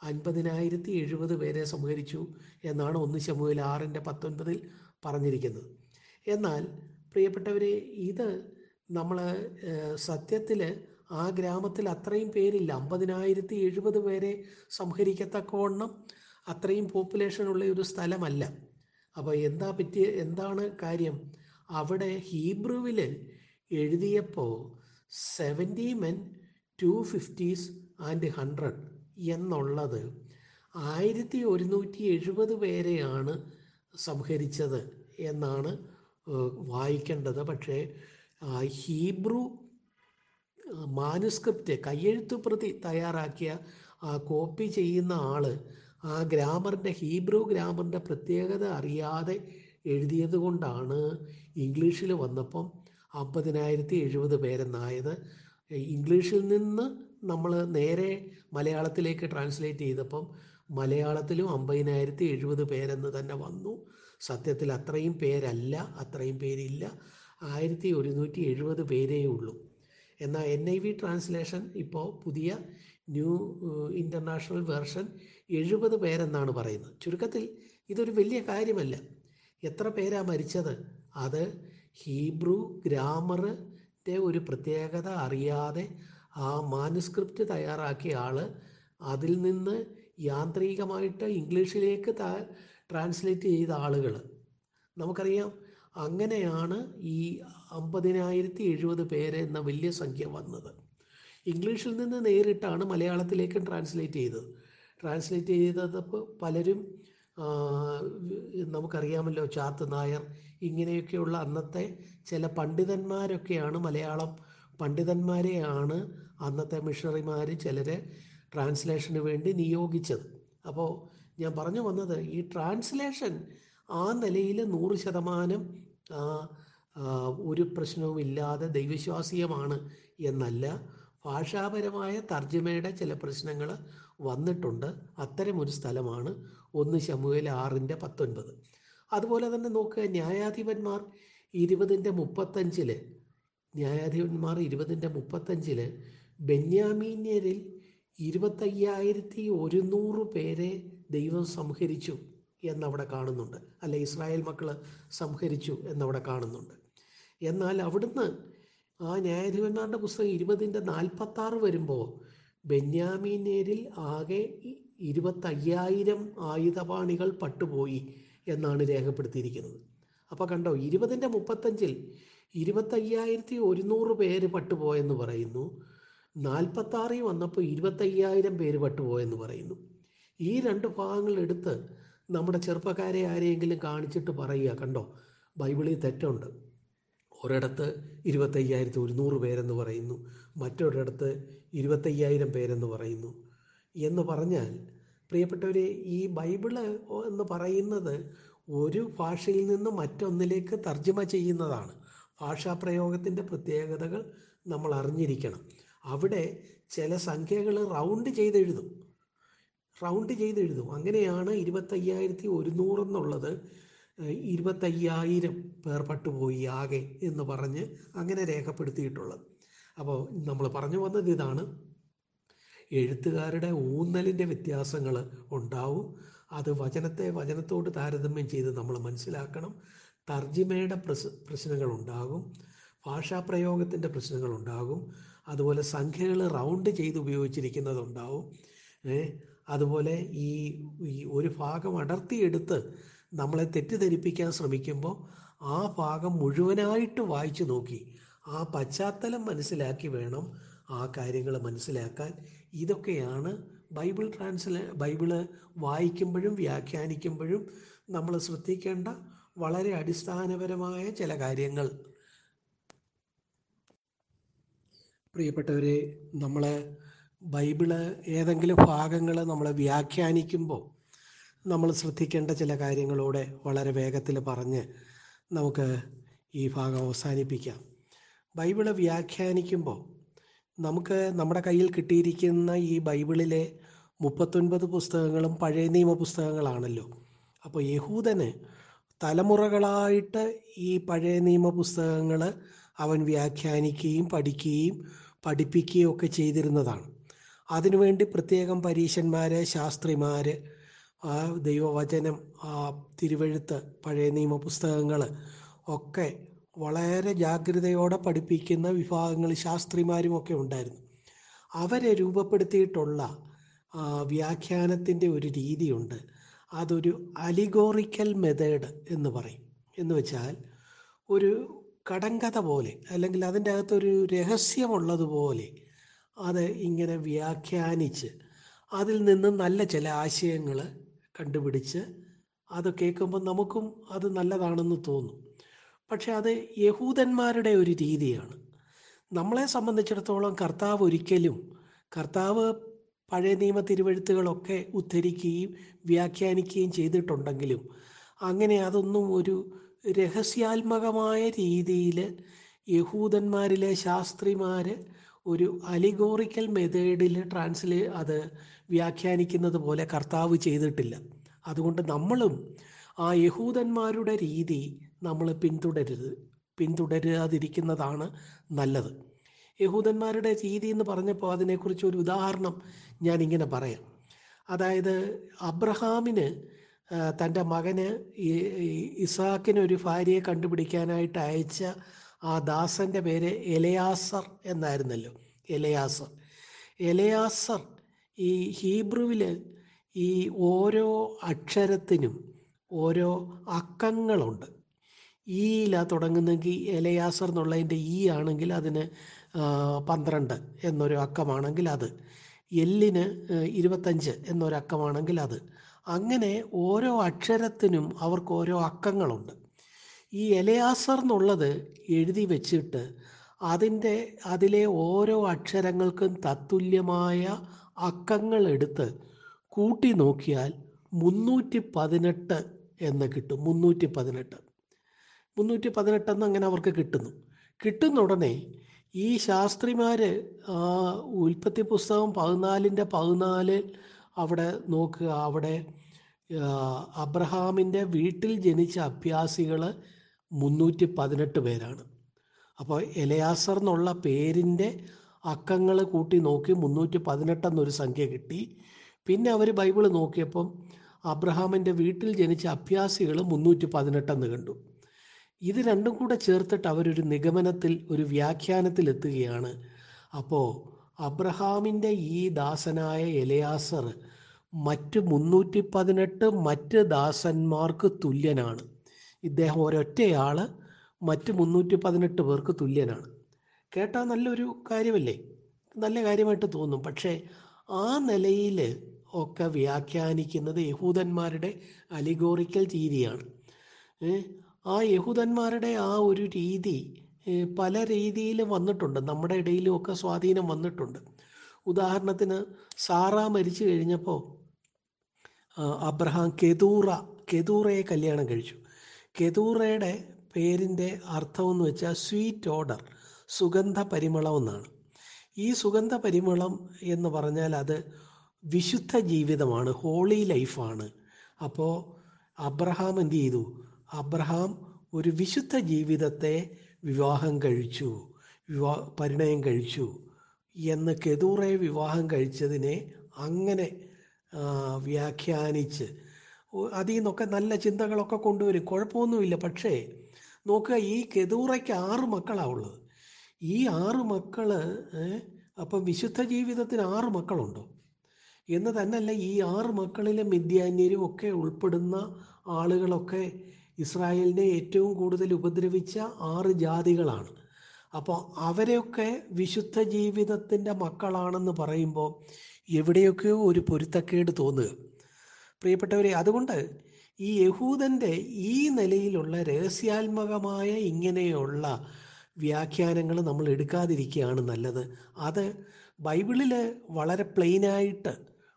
[SPEAKER 1] അൻപതിനായിരത്തി എഴുപത് പേരെ സംഹരിച്ചു എന്നാണ് ഒന്ന് ശമുവിൽ ആറിന്റെ പത്തൊൻപതിൽ പറഞ്ഞിരിക്കുന്നത്. എന്നാൽ പ്രിയപ്പെട്ടവരെ ഇത് നമ്മൾ സത്യത്തിൽ ആ ഗ്രാമത്തിൽ അത്രയും പേരില്ല. അമ്പതിനായിരത്തി എഴുപത് പേരെ സംഹരിക്കത്തക്കവണ്ണം അത്രയും പോപ്പുലേഷൻ ഉള്ള ഒരു സ്ഥലമല്ല. അപ്പോൾ എന്താ പറ്റിയ എന്താണ് കാര്യം? അവിടെ ഹീബ്രുവിൽ എഴുതിയപ്പോൾ seventy men two fifties and hundred എന്നുള്ളത് ആയിരത്തി ഒരുന്നൂറ്റി എഴുപത് പേരെയാണ് സംഹരിച്ചത് എന്നാണ് വായിക്കേണ്ടത്. പക്ഷേ ഹീബ്രു മാനുസ്ക്രിപ്റ്റ് കയ്യെഴുത്തു പ്രതി തയ്യാറാക്കിയ കോപ്പി ചെയ്യുന്ന ആൾ ആ ഗ്രാമറിന്റെ ഹീബ്രു ഗ്രാമറിന്റെ പ്രത്യേകത അറിയാതെ എഴുതിയത് കൊണ്ടാണ് ഇംഗ്ലീഷിൽ വന്നപ്പം അമ്പതിനായിരത്തി എഴുപത് പേരെന്നായത് ഇംഗ്ലീഷിൽ നിന്ന് നമ്മൾ നേരെ മലയാളത്തിലേക്ക് ട്രാൻസ്ലേറ്റ് ചെയ്തപ്പം മലയാളത്തിലും അമ്പതിനായിരത്തി എഴുപത് പേരെന്ന് തന്നെ വന്നു. സത്യത്തിൽ അത്രയും പേരല്ല അത്രയും പേരില്ല. ആയിരത്തി ഒരുന്നൂറ്റി എഴുപത് പേരേ ഉള്ളൂ. എന്നാൽ എൻ ഐ വി ട്രാൻസ്ലേഷൻ ഇപ്പോൾ പുതിയ ന്യൂ ഇന്റർനാഷണൽ വേർഷൻ എഴുപത് പേരെന്നാണ് പറയുന്നത്. ചുരുക്കത്തിൽ ഇതൊരു വലിയ കാര്യമല്ല. എത്ര പേരാ മരിച്ചത്? അത് ഹീബ്രു ഗ്രാമറിന്റെ ഒരു പ്രത്യേകത അറിയാതെ ആ മാനുസ്ക്രിപ്റ്റ് തയ്യാറാക്കിയ ആൾ അതിൽ നിന്ന് യാന്ത്രികമായിട്ട് ഇംഗ്ലീഷിലേക്ക് ട്രാൻസ്ലേറ്റ് ചെയ്ത ആളുകൾ നമുക്കറിയാം അങ്ങനെയാണ് ഈ അമ്പതിനായിരത്തി എഴുപത് പേര് എന്ന വലിയ സംഖ്യ വന്നത്. ഇംഗ്ലീഷിൽ നിന്ന് നേരിട്ടാണ് മലയാളത്തിലേക്ക് ട്രാൻസ്ലേറ്റ് ചെയ്തത്. ട്രാൻസ്ലേറ്റ് ചെയ്തപ്പോൾ പലരും നമുക്കറിയാമല്ലോ ചാത്ത് നായർ ഇങ്ങനെയൊക്കെയുള്ള അന്നത്തെ ചില പണ്ഡിതന്മാരൊക്കെയാണ് മലയാളം പണ്ഡിതന്മാരെയാണ് അന്നത്തെ മിഷണറിമാർ ചിലരെ ട്രാൻസ്ലേഷന് വേണ്ടി നിയോഗിച്ചത്. അപ്പോൾ ഞാൻ പറഞ്ഞു വന്നത് ഈ ട്രാൻസ്ലേഷൻ ആ നിലയിൽ നൂറ് ശതമാനം ഒരു പ്രശ്നവുമില്ലാതെ ദൈവവിശ്വാസീയമാണ് എന്നല്ല ഭാഷാപരമായ തർജമയുടെ ചില പ്രശ്നങ്ങൾ വന്നിട്ടുണ്ട്. അത്തരമൊരു സ്ഥലമാണ് ഒന്ന് ശമുവേൽ ആറിന്റെ പത്തൊൻപത്. അതുപോലെ തന്നെ നോക്കുക ന്യായാധിപന്മാർ ഇരുപതിന്റെ മുപ്പത്തഞ്ചിൽ ന്യായാധിപന്മാർ ഇരുപതിന്റെ മുപ്പത്തഞ്ചിൽ ബെന്യാമീന്യരിൽ ഇരുപത്തയ്യായിരത്തി ഒരുന്നൂറ് പേരെ ദൈവം സംഹരിച്ചു എന്നവിടെ കാണുന്നുണ്ട്. അല്ലെ ഇസ്രായേൽ മക്കൾ സംഹരിച്ചു എന്നവിടെ കാണുന്നുണ്ട്. എന്നാൽ അവിടുന്ന് ആ ന്യായാധിപന്മാരുടെ പുസ്തകം ഇരുപതിന്റെ നാൽപ്പത്തി ആറ് വരുമ്പോൾ ബെന്യാമീനേരിൽ ആകെ ഇരുപത്തയ്യായിരം ആയുധപാണികൾ പട്ടുപോയി എന്നാണ് രേഖപ്പെടുത്തിയിരിക്കുന്നത്. അപ്പോൾ കണ്ടോ ഇരുപതിന്റെ മുപ്പത്തഞ്ചിൽ ഇരുപത്തയ്യായിരത്തി ഒരുന്നൂറ് പേര് പട്ടുപോയെന്ന് പറയുന്നു. നാൽപ്പത്താറിൽ വന്നപ്പോൾ ഇരുപത്തയ്യായിരം പേര് പട്ടുപോയെന്ന് പറയുന്നു. ഈ രണ്ട് ഭാഗങ്ങൾ എടുത്ത് നമ്മുടെ ചെറുപ്പക്കാരെ ആരെയെങ്കിലും കാണിച്ചിട്ട് പറയുക. കണ്ടോ ബൈബിളിൽ തെറ്റുണ്ട്. ഒരിടത്ത് ഇരുപത്തയ്യായിരത്തി ഒരുന്നൂറ് പേരെന്ന് പറയുന്നു മറ്റൊരിടത്ത് ഇരുപത്തയ്യായിരം പേരെന്ന് പറയുന്നു. എന്ന് പറഞ്ഞാൽ പ്രിയപ്പെട്ടവരെ ഈ ബൈബിൾ എന്ന് പറയുന്നത് ഒരു ഭാഷയിൽ നിന്ന് മറ്റൊന്നിലേക്ക് തർജമ ചെയ്യുന്നതാണ്. ഭാഷാപ്രയോഗത്തിന്റെ പ്രത്യേകതകൾ നമ്മൾ അറിഞ്ഞിരിക്കണം. അവിടെ ചില സംഖ്യകൾ റൗണ്ട് ചെയ്തെഴുതും. റൗണ്ട് ചെയ്തെഴുതും. അങ്ങനെയാണ് ഇരുപത്തയ്യായിരത്തി ഒരുന്നൂറെന്നുള്ളത് ഇരുപത്തയ്യായിരം പേർ പട്ടുപോയി ആകെ എന്ന് പറഞ്ഞ് അങ്ങനെ രേഖപ്പെടുത്തിയിട്ടുള്ളത്. അപ്പോൾ നമ്മൾ പറഞ്ഞു വന്നത് ഇതാണ്. എഴുത്തുകാരുടെ ഊന്നലിന്റെ വ്യത്യാസങ്ങൾ ഉണ്ടാവും. അത് വചനത്തെ വചനത്തോട് താരതമ്യം ചെയ്ത് നമ്മൾ മനസ്സിലാക്കണം. തർജിമയുടെ പ്രസ് പ്രശ്നങ്ങളുണ്ടാകും ഭാഷാപ്രയോഗത്തിന്റെ പ്രശ്നങ്ങളുണ്ടാകും അതുപോലെ സംഖ്യകൾ റൗണ്ട് ചെയ്ത് ഉപയോഗിച്ചിരിക്കുന്നതുണ്ടാവും അതുപോലെ ഈ ഒരു ഭാഗം അടർത്തിയെടുത്ത് നമ്മളെ തെറ്റിദ്ധരിപ്പിക്കാൻ ശ്രമിക്കുമ്പോൾ ആ ഭാഗം മുഴുവനായിട്ട് വായിച്ചു നോക്കി. ആ പശ്ചാത്തലം മനസ്സിലാക്കി വേണം ആ കാര്യങ്ങൾ മനസ്സിലാക്കാൻ. ഇതൊക്കെയാണ് ബൈബിൾ ട്രാൻസ്ല ബൈബിൾ വായിക്കുമ്പോഴും വ്യാഖ്യാനിക്കുമ്പോഴും നമ്മൾ ശ്രദ്ധിക്കേണ്ട വളരെ അടിസ്ഥാനപരമായ ചില കാര്യങ്ങൾ. പ്രിയപ്പെട്ടവരെ നമ്മൾ ബൈബിൾ ഏതെങ്കിലും ഭാഗങ്ങൾ നമ്മൾ വ്യാഖ്യാനിക്കുമ്പോൾ നമ്മൾ ശ്രദ്ധിക്കേണ്ട ചില കാര്യങ്ങളോടെ വളരെ വേഗത്തിൽ പറഞ്ഞ് നമുക്ക് ഈ ഭാഗം അവസാനിപ്പിക്കാം. ബൈബിൾ വ്യാഖ്യാനിക്കുമ്പോൾ നമുക്ക് നമ്മുടെ കയ്യിൽ കിട്ടിയിരിക്കുന്ന ഈ ബൈബിളിലെ മുപ്പത്തൊൻപത് പുസ്തകങ്ങളും പഴയ നിയമ പുസ്തകങ്ങളാണല്ലോ. അപ്പോൾ യഹൂദന് തലമുറകളായിട്ട് ഈ പഴയ നിയമ പുസ്തകങ്ങൾ അവൻ വ്യാഖ്യാനിക്കുകയും പഠിക്കുകയും പഠിപ്പിക്കുകയും ഒക്കെ ചെയ്തിരുന്നതാണ്. അതിനുവേണ്ടി പ്രത്യേകം പരീശന്മാരെ ശാസ്ത്രിമാർ ആ ദൈവവചനം ആ തിരുവഴുത്ത് പഴയ നിയമ പുസ്തകങ്ങൾ ഒക്കെ വളരെ ജാഗ്രതയോടെ പഠിപ്പിക്കുന്ന വിഭാഗങ്ങൾ ശാസ്ത്രിമാരും ഒക്കെ ഉണ്ടായിരുന്നു. അവരെ രൂപപ്പെടുത്തിയിട്ടുള്ള വ്യാഖ്യാനത്തിന്റെ ഒരു രീതിയുണ്ട്. അതൊരു അലിഗോറിക്കൽ മെത്തേഡ് എന്ന് പറയും. എന്ന് വെച്ചാൽ ഒരു കടങ്കഥ പോലെ അല്ലെങ്കിൽ അതിന്റെ അകത്തൊരു രഹസ്യമുള്ളതുപോലെ അത് ഇങ്ങനെ വ്യാഖ്യാനിച്ച് അതിൽ നിന്ന് നല്ല ചില ആശയങ്ങൾ കണ്ടുപിടിച്ച് അത് കേൾക്കുമ്പോൾ നമുക്കും അത് നല്ലതാണെന്ന് തോന്നും. പക്ഷെ അത് യഹൂദന്മാരുടെ ഒരു രീതിയാണ്. നമ്മളെ സംബന്ധിച്ചിടത്തോളം കർത്താവ് ഒരിക്കലും കർത്താവ് പഴയ നിയമ തിരുവഴുത്തുകളൊക്കെ ഉദ്ധരിക്കുകയും വ്യാഖ്യാനിക്കുകയും ചെയ്തിട്ടുണ്ടെങ്കിലും അങ്ങനെ അതൊന്നും ഒരു രഹസ്യാത്മകമായ രീതിയിൽ യഹൂദന്മാരിലെ ശാസ്ത്രിമാർ ഒരു അലിഗോറിക്കൽ മെത്തേഡിൽ ട്രാൻസ്ലേ അത് വ്യാഖ്യാനിക്കുന്നത് പോലെ കർത്താവ് ചെയ്തിട്ടില്ല. അതുകൊണ്ട് നമ്മളും ആ യഹൂദന്മാരുടെ രീതി നമ്മൾ പിന്തുടരുത് പിന്തുടരാതിരിക്കുന്നതാണ് നല്ലത്. യഹൂദന്മാരുടെ രീതി എന്ന് പറഞ്ഞപ്പോൾ അതിനെക്കുറിച്ച് ഒരു ഉദാഹരണം ഞാൻ ഇങ്ങനെ പറയാം. അതായത് അബ്രഹാമിന് തന്റെ മകന് ഇസാക്കിന് ഒരു ഭാര്യയെ കണ്ടുപിടിക്കാനായിട്ട് അയച്ച ആ ദാസന്റെ പേര് എലയാസർ എന്നായിരുന്നല്ലോ. എലയാസർ. എലയാസർ ഈ ഹീബ്രുവിൽ ഈ ഓരോ അക്ഷരത്തിനും ഓരോ അക്കങ്ങളുണ്ട്. ഈയില തുടങ്ങുന്നെങ്കിൽ എലയാസർ എന്നുള്ളതിന്റെ ഈ ആണെങ്കിൽ അതിന് പന്ത്രണ്ട് എന്നൊരു അക്കമാണെങ്കിൽ അത്. എല്ലിന് ഇരുപത്തഞ്ച് എന്നൊരക്കമാണെങ്കിൽ അത്. അങ്ങനെ ഓരോ അക്ഷരത്തിനും അവർക്ക് ഓരോ അക്കങ്ങളുണ്ട്. ഈ എലയാസർ എന്നുള്ളത് എഴുതി വെച്ചിട്ട് അതിന്റെ അതിലെ ഓരോ അക്ഷരങ്ങൾക്കും തത്തുല്യമായ അക്കങ്ങൾ എടുത്ത് കൂട്ടി നോക്കിയാൽ മുന്നൂറ്റി പതിനെട്ട് എന്ന് കിട്ടും. മുന്നൂറ്റി പതിനെട്ട് മുന്നൂറ്റി പതിനെട്ടെന്ന് അങ്ങനെ അവർക്ക് കിട്ടുന്നു. കിട്ടുന്ന ഉടനെ ഈ ശാസ്ത്രിമാർ ഉൽപ്പത്തി പുസ്തകം പതിനാലിന്റെ പതിനാല് അവിടെ നോക്കുക. അവിടെ അബ്രഹാമിന്റെ വീട്ടിൽ ജനിച്ച അഭ്യാസികൾ മുന്നൂറ്റി പതിനെട്ട് പേരാണ്. അപ്പോൾ എലയാസർ എന്നുള്ള പേരിന്റെ അക്കങ്ങൾ കൂട്ടി നോക്കി മുന്നൂറ്റി പതിനെട്ടെന്നൊരു സംഖ്യ കിട്ടി. പിന്നെ അവർ ബൈബിൾ നോക്കിയപ്പം അബ്രഹാമിന്റെ വീട്ടിൽ ജനിച്ച അഭ്യാസികൾ മുന്നൂറ്റി പതിനെട്ടെന്ന് കണ്ടു. ഇത് രണ്ടും കൂടെ ചേർത്തിട്ട് അവരൊരു നിഗമനത്തിൽ ഒരു വ്യാഖ്യാനത്തിൽ എത്തുകയാണ് അപ്പോൾ അബ്രഹാമിന്റെ ഈ ദാസനായ എലയാസർ മറ്റ് മുന്നൂറ്റി പതിനെട്ട് മറ്റ് ദാസന്മാർക്ക് തുല്യനാണ്. ഇദ്ദേഹം ഒരൊറ്റയാൾ മറ്റ് മുന്നൂറ്റി പതിനെട്ട് പേർക്ക് തുല്യനാണ്. കേട്ടാൽ നല്ലൊരു കാര്യമല്ലേ? നല്ല കാര്യമായിട്ട് തോന്നും. പക്ഷേ ആ നിലയിൽ ഒക്കെ വ്യാഖ്യാനിക്കുന്നത് യഹൂദന്മാരുടെ അലിഗോറിക്കൽ രീതിയാണ്. ആ യഹൂദന്മാരുടെ ആ ഒരു രീതി പല രീതിയിൽ വന്നിട്ടുണ്ട്. നമ്മുടെ ഇടയിലും ഒക്കെ സ്വാധീനം വന്നിട്ടുണ്ട്. ഉദാഹരണത്തിന് സാറ മരിച്ചു കഴിഞ്ഞപ്പോൾ അബ്രഹാം കെതൂറ കെതൂറയെ കല്യാണം കഴിച്ചു. കെതൂറയുടെ പേരിന്റെ അർത്ഥമെന്ന് വെച്ചാൽ സ്വീറ്റ് ഓർഡർ സുഗന്ധ പരിമളം എന്നാണ്. ഈ സുഗന്ധ പരിമളം എന്ന് പറഞ്ഞാൽ അത് വിശുദ്ധ ജീവിതമാണ് ഹോളി ലൈഫാണ്. അപ്പോൾ അബ്രഹാം എന്ത് ചെയ്തു? അബ്രഹാം ഒരു വിശുദ്ധ ജീവിതത്തെ വിവാഹം കഴിച്ചു വിവാ പരിണയം കഴിച്ചു എന്ന് കെതൂറയെ വിവാഹം കഴിച്ചതിനെ അങ്ങനെ വ്യാഖ്യാനിച്ച് അതിൽ നിന്നൊക്കെ നല്ല ചിന്തകളൊക്കെ കൊണ്ടുവരും. കുഴപ്പമൊന്നുമില്ല. പക്ഷേ നോക്കുക ഈ കെതൂറയ്ക്ക് ആറ് മക്കളാണ് ഉള്ളത്. ഈ ആറ് മക്കൾ അപ്പം വിശുദ്ധ ജീവിതത്തിന് ആറ് മക്കളുണ്ടോ? എന്ന് തന്നെയല്ല ഈ ആറ് മക്കളിലെ മിഥ്യാന്യരും ഒക്കെ ഉൾപ്പെടുന്ന ആളുകളൊക്കെ ഇസ്രായേലിനെ ഏറ്റവും കൂടുതൽ ഉപദ്രവിച്ച ആറ് ജാതികളാണ്. അപ്പോൾ അവരെയൊക്കെ വിശുദ്ധ ജീവിതത്തിന്റെ മക്കളാണെന്ന് പറയുമ്പോൾ എവിടെയൊക്കെയോ ഒരു പൊരുത്തക്കേട് തോന്നുക. പ്രിയപ്പെട്ടവരെ അതുകൊണ്ട് ഈ യഹൂദന്റെ ഈ നിലയിലുള്ള രഹസ്യാത്മകമായ ഇങ്ങനെയുള്ള വ്യാഖ്യാനങ്ങൾ നമ്മൾ എടുക്കാതിരിക്കുകയാണ് നല്ലത്. അത് ബൈബിളിൽ വളരെ പ്ലെയിനായിട്ട്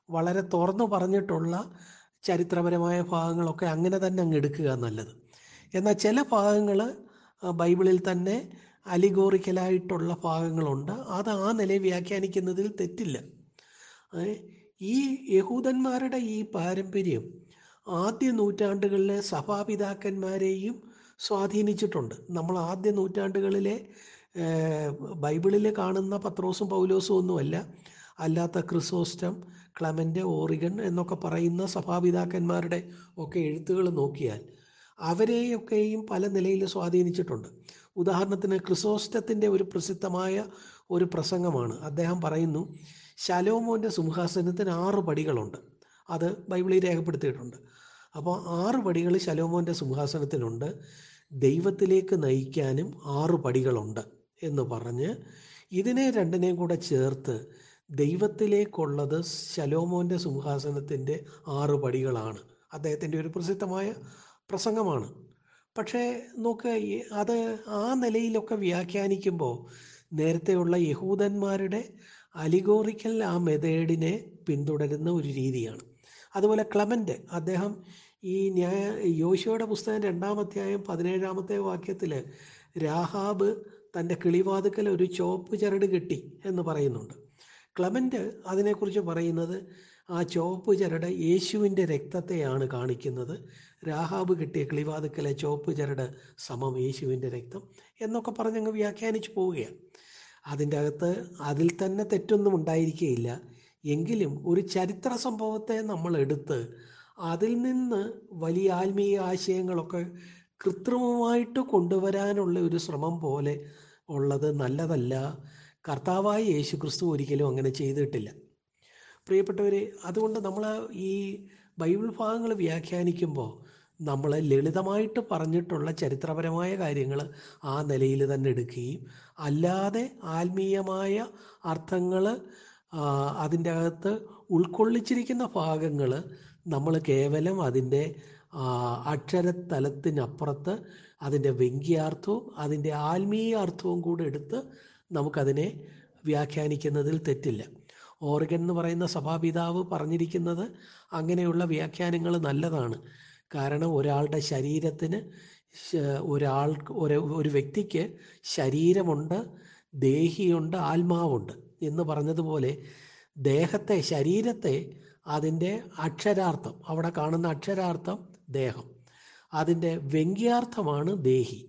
[SPEAKER 1] വളരെ തുറന്നു പറഞ്ഞിട്ടുള്ള ചരിത്രപരമായ ഭാഗങ്ങളൊക്കെ അങ്ങനെ തന്നെ അങ്ങ് എടുക്കുക നല്ലത്. എന്നാൽ ചില ഭാഗങ്ങൾ ബൈബിളിൽ തന്നെ അലിഗോറിക്കലായിട്ടുള്ള ഭാഗങ്ങളുണ്ട്. അത് ആ നിലയിൽ വ്യാഖ്യാനിക്കുന്നതിൽ തെറ്റില്ല. ഈ യഹൂദന്മാരുടെ ഈ പാരമ്പര്യം ആദ്യ നൂറ്റാണ്ടുകളിലെ സഭാപിതാക്കന്മാരെയും സ്വാധീനിച്ചിട്ടുണ്ട്. നമ്മൾ ആദ്യ നൂറ്റാണ്ടുകളിലെ ബൈബിളിൽ കാണുന്ന പത്രോസും പൗലോസും ഒന്നുമല്ല. അല്ലാത്ത ക്രിസോസ്റ്റം ക്ലമന്റ് ഓറിഗൺ എന്നൊക്കെ പറയുന്ന സഭാപിതാക്കന്മാരുടെ ഒക്കെ എഴുത്തുകൾ നോക്കിയാൽ അവരെയൊക്കെയും പല നിലയിൽ സ്വാധീനിച്ചിട്ടുണ്ട്. ഉദാഹരണത്തിന് ക്രിസോസ്റ്റത്തിന്റെ ഒരു പ്രസിദ്ധമായ ഒരു പ്രസംഗമാണ്. അദ്ദേഹം പറയുന്നു ശലോമോന്റെ സിംഹാസനത്തിന് ആറ് പടികളുണ്ട്. അത് ബൈബിളിൽ രേഖപ്പെടുത്തിയിട്ടുണ്ട്. അപ്പോൾ ആറ് പടികൾ ശലോമോന്റെ സിംഹാസനത്തിനുണ്ട് ദൈവത്തിലേക്ക് നയിക്കാനും ആറ് പടികളുണ്ട് എന്ന് പറഞ്ഞ് ഇതിനെ രണ്ടിനെയും കൂടെ ചേർത്ത് ദൈവത്തിലേക്കുള്ളത് ശലോമോന്റെ സിംഹാസനത്തിന്റെ ആറ് പടികളാണ്. അദ്ദേഹത്തിന്റെ ഒരു പ്രസിദ്ധമായ പ്രസംഗമാണ്. പക്ഷേ നോക്കുക അത് ആ നിലയിലൊക്കെ വ്യാഖ്യാനിക്കുമ്പോൾ നേരത്തെയുള്ള യഹൂദന്മാരുടെ അലിഗോറിക്കൽ ആ മെതേഡിനെ പിന്തുടരുന്ന ഒരു രീതിയാണ്. അതുപോലെ ക്ലമന്റ് അദ്ദേഹം ഈ ന്യായ യോശുവയുടെ പുസ്തകം രണ്ടാമധ്യായം പതിനേഴാമത്തെ വാക്യത്തിൽ രാഹാബ് തന്റെ കിളിവാതുക്കൽ ഒരു ചോപ്പ് ചരട് കിട്ടി എന്ന് പറയുന്നുണ്ട്. ക്ലമന്റ് അതിനെക്കുറിച്ച് പറയുന്നത് ആ ചോപ്പ് ചരട് യേശുവിന്റെ രക്തത്തെയാണ് കാണിക്കുന്നത്. രാഹാബ് കിട്ടിയ കിളിവാതുക്കലെ ചോപ്പ് ചരട് സമം യേശുവിന്റെ രക്തം എന്നൊക്കെ പറഞ്ഞങ്ങ് വ്യാഖ്യാനിച്ചു പോവുകയാണ്. അതിന്റെ അകത്ത് അതിൽ തന്നെ തെറ്റൊന്നും ഉണ്ടായിരിക്കുകയില്ല എങ്കിലും ഒരു ചരിത്ര സംഭവത്തെ നമ്മൾ എടുത്ത് അതിൽ നിന്ന് വലിയ ആത്മീയ ആശയങ്ങളൊക്കെ കൃത്രിമമായിട്ട് കൊണ്ടുവരാനുള്ള ഒരു ശ്രമം പോലെ ഉള്ളത് നല്ലതല്ല. കർത്താവായ യേശു ക്രിസ്തു ഒരിക്കലും അങ്ങനെ ചെയ്തിട്ടില്ല. പ്രിയപ്പെട്ടവരെ അതുകൊണ്ട് നമ്മൾ ഈ ബൈബിൾ ഭാഗങ്ങൾ വ്യാഖ്യാനിക്കുമ്പോൾ നമ്മൾ ലളിതമായിട്ട് പറഞ്ഞിട്ടുള്ള ചരിത്രപരമായ കാര്യങ്ങൾ ആ നിലയിൽ തന്നെ എടുക്കുകയും അല്ലാതെ ആത്മീയമായ അർത്ഥങ്ങൾ അതിന്റെ അകത്ത് ഉൾക്കൊള്ളിച്ചിരിക്കുന്ന ഭാഗങ്ങൾ നമ്മൾ കേവലം അതിന്റെ അക്ഷരതലത്തിനപ്പുറത്ത് അതിന്റെ വ്യംഗ്യാർത്ഥവും അതിന്റെ ആത്മീയ അർത്ഥവും കൂടെ എടുത്ത് നമുക്കതിനെ വ്യാഖ്യാനിക്കുന്നതിൽ തെറ്റില്ല. ഓർഗൻ എന്ന് പറയുന്ന സഭാപിതാവ് പറഞ്ഞിരിക്കുന്നത് അങ്ങനെയുള്ള വ്യാഖ്യാനങ്ങൾ നല്ലതാണ്. കാരണം ഒരാളുടെ ശരീരത്തിന് ഒരാൾ ഒരു വ്യക്തിക്ക് ശരീരമുണ്ട് ദേഹിയുണ്ട് ആത്മാവുണ്ട് എന്ന് പറഞ്ഞതുപോലെ ദേഹത്തെ ശരീരത്തെ അതിന്റെ അക്ഷരാർത്ഥം അവിടെ കാണുന്ന അക്ഷരാർത്ഥം ദേഹം. അതിന്റെ വ്യംഗ്യാർത്ഥമാണ് ദേഹി.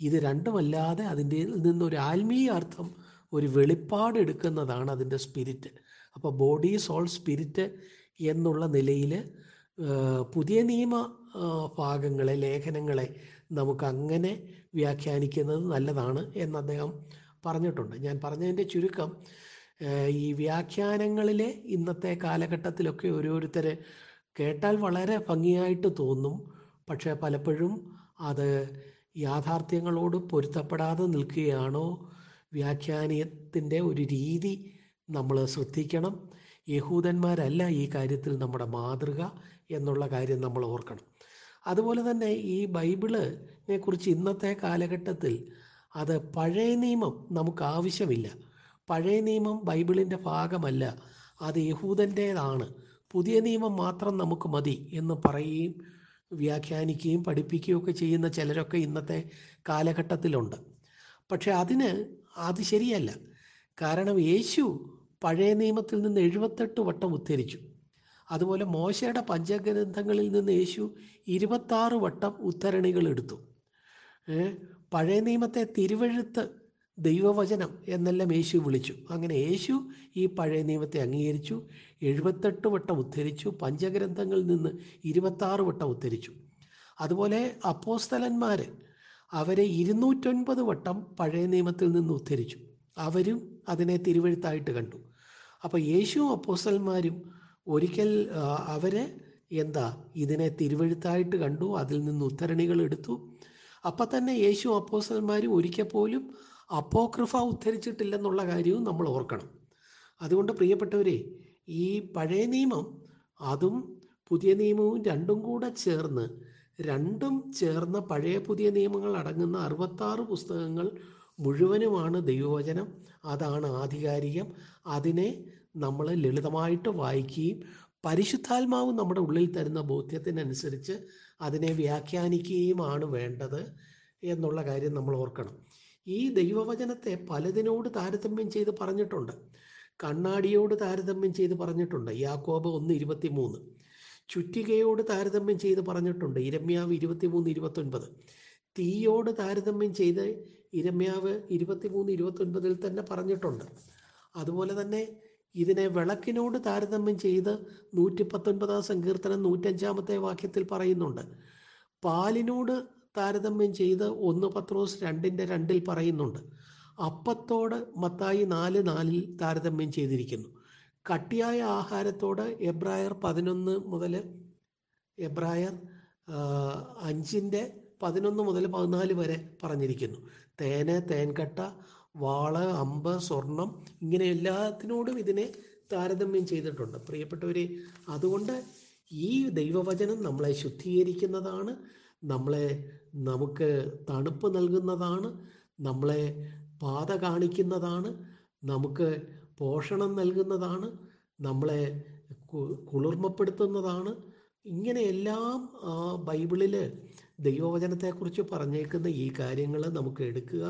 [SPEAKER 1] ഇത് രണ്ടുമല്ലാതെ അതിന്റെ നിന്നൊരു ആത്മീയാർത്ഥം ഒരു വെളിപ്പാട് എടുക്കുന്നതാണ് അതിന്റെ സ്പിരിറ്റ്. അപ്പോൾ ബോഡി സോൾ സ്പിരിറ്റ് എന്നുള്ള നിലയിൽ പുതിയ നിയമ ഭാഗങ്ങളെ ലേഖനങ്ങളെ നമുക്ക് അങ്ങനെ വ്യാഖ്യാനിക്കുന്നത് നല്ലതാണ് എന്ന് അദ്ദേഹം പറഞ്ഞിട്ടുണ്ട്. ഞാൻ പറഞ്ഞതിന്റെ ചുരുക്കം ഈ വ്യാഖ്യാനങ്ങളിലെ ഇന്നത്തെ കാലഘട്ടത്തിലൊക്കെ ഓരോരുത്തർ കേട്ടാൽ വളരെ ഭംഗിയായിട്ട് തോന്നും. പക്ഷേ പലപ്പോഴും അത് യാഥാർത്ഥ്യങ്ങളോട് പൊരുത്തപ്പെടാതെ നിൽക്കുകയാണോ? വ്യാഖ്യാനത്തിന്റെ ഒരു രീതി നമ്മൾ ശ്രദ്ധിക്കണം. യഹൂദന്മാരല്ല ഈ കാര്യത്തിൽ നമ്മുടെ മാതൃക. എന്നുള്ള കാര്യം നമ്മൾ ഓർക്കണം. അതുപോലെ തന്നെ ഈ ബൈബിളിനെ കുറിച്ച് ഇന്നത്തെ കാലഘട്ടത്തിൽ അത് പഴയ നിയമം നമുക്ക് ആവശ്യമില്ല. പഴയ നിയമം ബൈബിളിന്റെ ഭാഗമല്ല. അത് യഹൂദന്റേതാണ് പുതിയ നിയമം മാത്രം നമുക്ക് മതി എന്ന് പറയുകയും വ്യാഖ്യാനിക്കുകയും പഠിപ്പിക്കുകയും ഒക്കെ ചെയ്യുന്ന ചിലരൊക്കെ ഇന്നത്തെ കാലഘട്ടത്തിലുണ്ട്. പക്ഷെ അതിന് അത് ശരിയല്ല. കാരണം യേശു പഴയ നിയമത്തിൽ നിന്ന് എഴുപത്തെട്ട് വട്ടം ഉദ്ധരിച്ചു. അതുപോലെ മോശയുടെ പഞ്ചഗ്രന്ഥങ്ങളിൽ നിന്ന് യേശു ഇരുപത്താറ് വട്ടം ഉദ്ധരണികൾ എടുത്തു. പഴയ നിയമത്തെ തിരുവഴുത്ത് ദൈവവചനം എന്നെല്ലാം യേശു വിളിച്ചു. അങ്ങനെ യേശു ഈ പഴയ നിയമത്തെ അംഗീകരിച്ചു എഴുപത്തെട്ട് വട്ടം ഉദ്ധരിച്ചു പഞ്ചഗ്രന്ഥങ്ങളിൽ നിന്ന് ഇരുപത്താറ് വട്ടം ഉദ്ധരിച്ചു. അതുപോലെ അപ്പോസ്തലന്മാർ അവരെ ഇരുന്നൂറ്റൊൻപത് വട്ടം പഴയ നിയമത്തിൽ നിന്ന് ഉദ്ധരിച്ചു. അവരും അതിനെ തിരുവഴുത്തായിട്ട് കണ്ടു. അപ്പോൾ യേശുവും അപ്പോസ്തലന്മാരും ഒരിക്കൽ അവർ എന്താ ഇതിനെ തിരുവഴുത്തായിട്ട് കണ്ടു അതിൽ നിന്ന് ഉദ്ധരണികൾ എടുത്തു. അപ്പം തന്നെ യേശു അപ്പോസ്തലന്മാരും ഒരിക്കൽ പോലും അപ്പോക്രിഫ ഉദ്ധരിച്ചിട്ടില്ലെന്നുള്ള കാര്യവും നമ്മൾ ഓർക്കണം. അതുകൊണ്ട് പ്രിയപ്പെട്ടവരെ ഈ പഴയ നിയമം അതും പുതിയ നിയമവും രണ്ടും കൂടെ ചേർന്ന് രണ്ടും ചേർന്ന പഴയ പുതിയ നിയമങ്ങൾ അടങ്ങുന്ന അറുപത്താറ് പുസ്തകങ്ങൾ മുഴുവനുമാണ് ദൈവവചനം. അതാണ് ആധികാരികം. അതിനെ നമ്മൾ ലളിതമായിട്ട് വായിക്കുകയും പരിശുദ്ധാത്മാവ് നമ്മുടെ ഉള്ളിൽ തരുന്ന ബോധ്യത്തിനനുസരിച്ച് അതിനെ വ്യാഖ്യാനിക്കുകയുമാണ് വേണ്ടത് എന്നുള്ള കാര്യം നമ്മൾ ഓർക്കണം. ഈ ദൈവവചനത്തെ പലതിനോട് താരതമ്യം ചെയ്ത് പറഞ്ഞിട്ടുണ്ട്. കണ്ണാടിയോട് താരതമ്യം ചെയ്ത് പറഞ്ഞിട്ടുണ്ട്. യാക്കോബ് ഒന്ന് ഇരുപത്തി മൂന്ന് ചുറ്റികയോട് താരതമ്യം ചെയ്ത് പറഞ്ഞിട്ടുണ്ട്. ഇരമ്യാവ് ഇരുപത്തി മൂന്ന് ഇരുപത്തൊൻപത്. തീയോട് താരതമ്യം ചെയ്ത് ഇരമ്യാവ് ഇരുപത്തി മൂന്ന് ഇരുപത്തൊൻപതിൽ തന്നെ പറഞ്ഞിട്ടുണ്ട്. അതുപോലെ തന്നെ ഇതിനെ വിളക്കിനോട് താരതമ്യം ചെയ്ത് നൂറ്റി പത്തൊൻപതാം സങ്കീർത്തനം നൂറ്റഞ്ചാമത്തെ വാക്യത്തിൽ പറയുന്നുണ്ട്. പാലിനോട് താരതമ്യം ചെയ്ത് ഒന്ന് പത്രോസ് രണ്ടിന്റെ രണ്ടിൽ പറയുന്നുണ്ട്. അപ്പത്തോട് മത്തായി നാല് നാലിൽ താരതമ്യം ചെയ്തിരിക്കുന്നു. കട്ടിയായ ആഹാരത്തോട് എബ്രായർ പതിനൊന്ന് മുതൽ എബ്രായർ അഞ്ചിന്റെ പതിനൊന്ന് മുതൽ പതിനാല് വരെ പറഞ്ഞിരിക്കുന്നു. തേന് തേൻകട്ട വാൾ അമ്പ് സ്വർണം ഇങ്ങനെ എല്ലാത്തിനോടും ഇതിനെ താരതമ്യം ചെയ്തിട്ടുണ്ട്. പ്രിയപ്പെട്ടവരെ അതുകൊണ്ട് ഈ ദൈവവചനം നമ്മളെ ശുദ്ധീകരിക്കുന്നതാണ് നമ്മളെ നമുക്ക് തണുപ്പ് നൽകുന്നതാണ് നമ്മളെ പാത കാണിക്കുന്നതാണ് നമുക്ക് പോഷണം നൽകുന്നതാണ് നമ്മളെ കുളിർമപ്പെടുത്തുന്നതാണ്. ഇങ്ങനെയെല്ലാം ബൈബിളിൽ ദൈവവചനത്തെക്കുറിച്ച് പറഞ്ഞേക്കുന്ന ഈ കാര്യങ്ങൾ നമുക്ക് എടുക്കുക.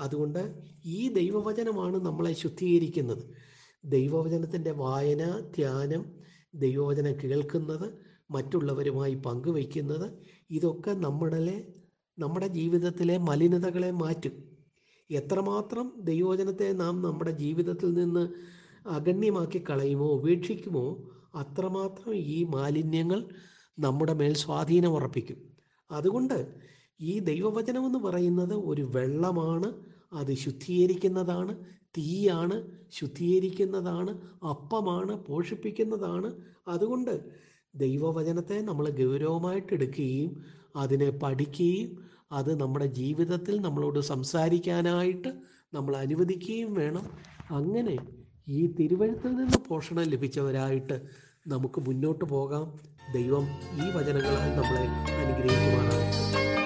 [SPEAKER 1] അതുകൊണ്ട് ഈ ദൈവവചനമാണ് നമ്മളെ ശുദ്ധീകരിക്കുന്നത്. ദൈവവചനത്തിന്റെ വായന ധ്യാനം ദൈവവചനം കേൾക്കുന്നത് മറ്റുള്ളവരുമായി പങ്കുവയ്ക്കുന്നത് ഇതൊക്കെ നമ്മളിലെ നമ്മുടെ ജീവിതത്തിലെ മലിനതകളെ മാറ്റും. എത്രമാത്രം ദൈവവചനത്തെ നാം നമ്മുടെ ജീവിതത്തിൽ നിന്ന് അഗണ്യമാക്കി കളയുമോ ഉപേക്ഷിക്കുമോ അത്രമാത്രം ഈ മാലിന്യങ്ങൾ നമ്മുടെ മേൽ സ്വാധീനം ഉറപ്പിക്കും. അതുകൊണ്ട് ഈ ദൈവവചനം എന്ന് പറയുന്നത് ഒരു വെള്ളമാണ് അത് ശുദ്ധീകരിക്കുന്നതാണ് തീയാണ് ശുദ്ധീകരിക്കുന്നതാണ് അപ്പമാണ് പോഷിപ്പിക്കുന്നതാണ്. അതുകൊണ്ട് ദൈവവചനത്തെ നമ്മൾ ഗൗരവമായിട്ട് എടുക്കുകയും അതിനെ പഠിക്കുകയും അത് നമ്മുടെ ജീവിതത്തിൽ നമ്മളോട് സംസാരിക്കാനായിട്ട് നമ്മൾ അനുവദിക്കുകയും വേണം. അങ്ങനെ ഈ തിരുവഴുത്തിൽ നിന്ന് പോഷണം ലഭിച്ചവരായിട്ട് നമുക്ക് മുന്നോട്ട് പോകാം. ദൈവം ഈ വചനങ്ങളാൽ നമ്മളെ അനുഗ്രഹിക്കുവാനാണ്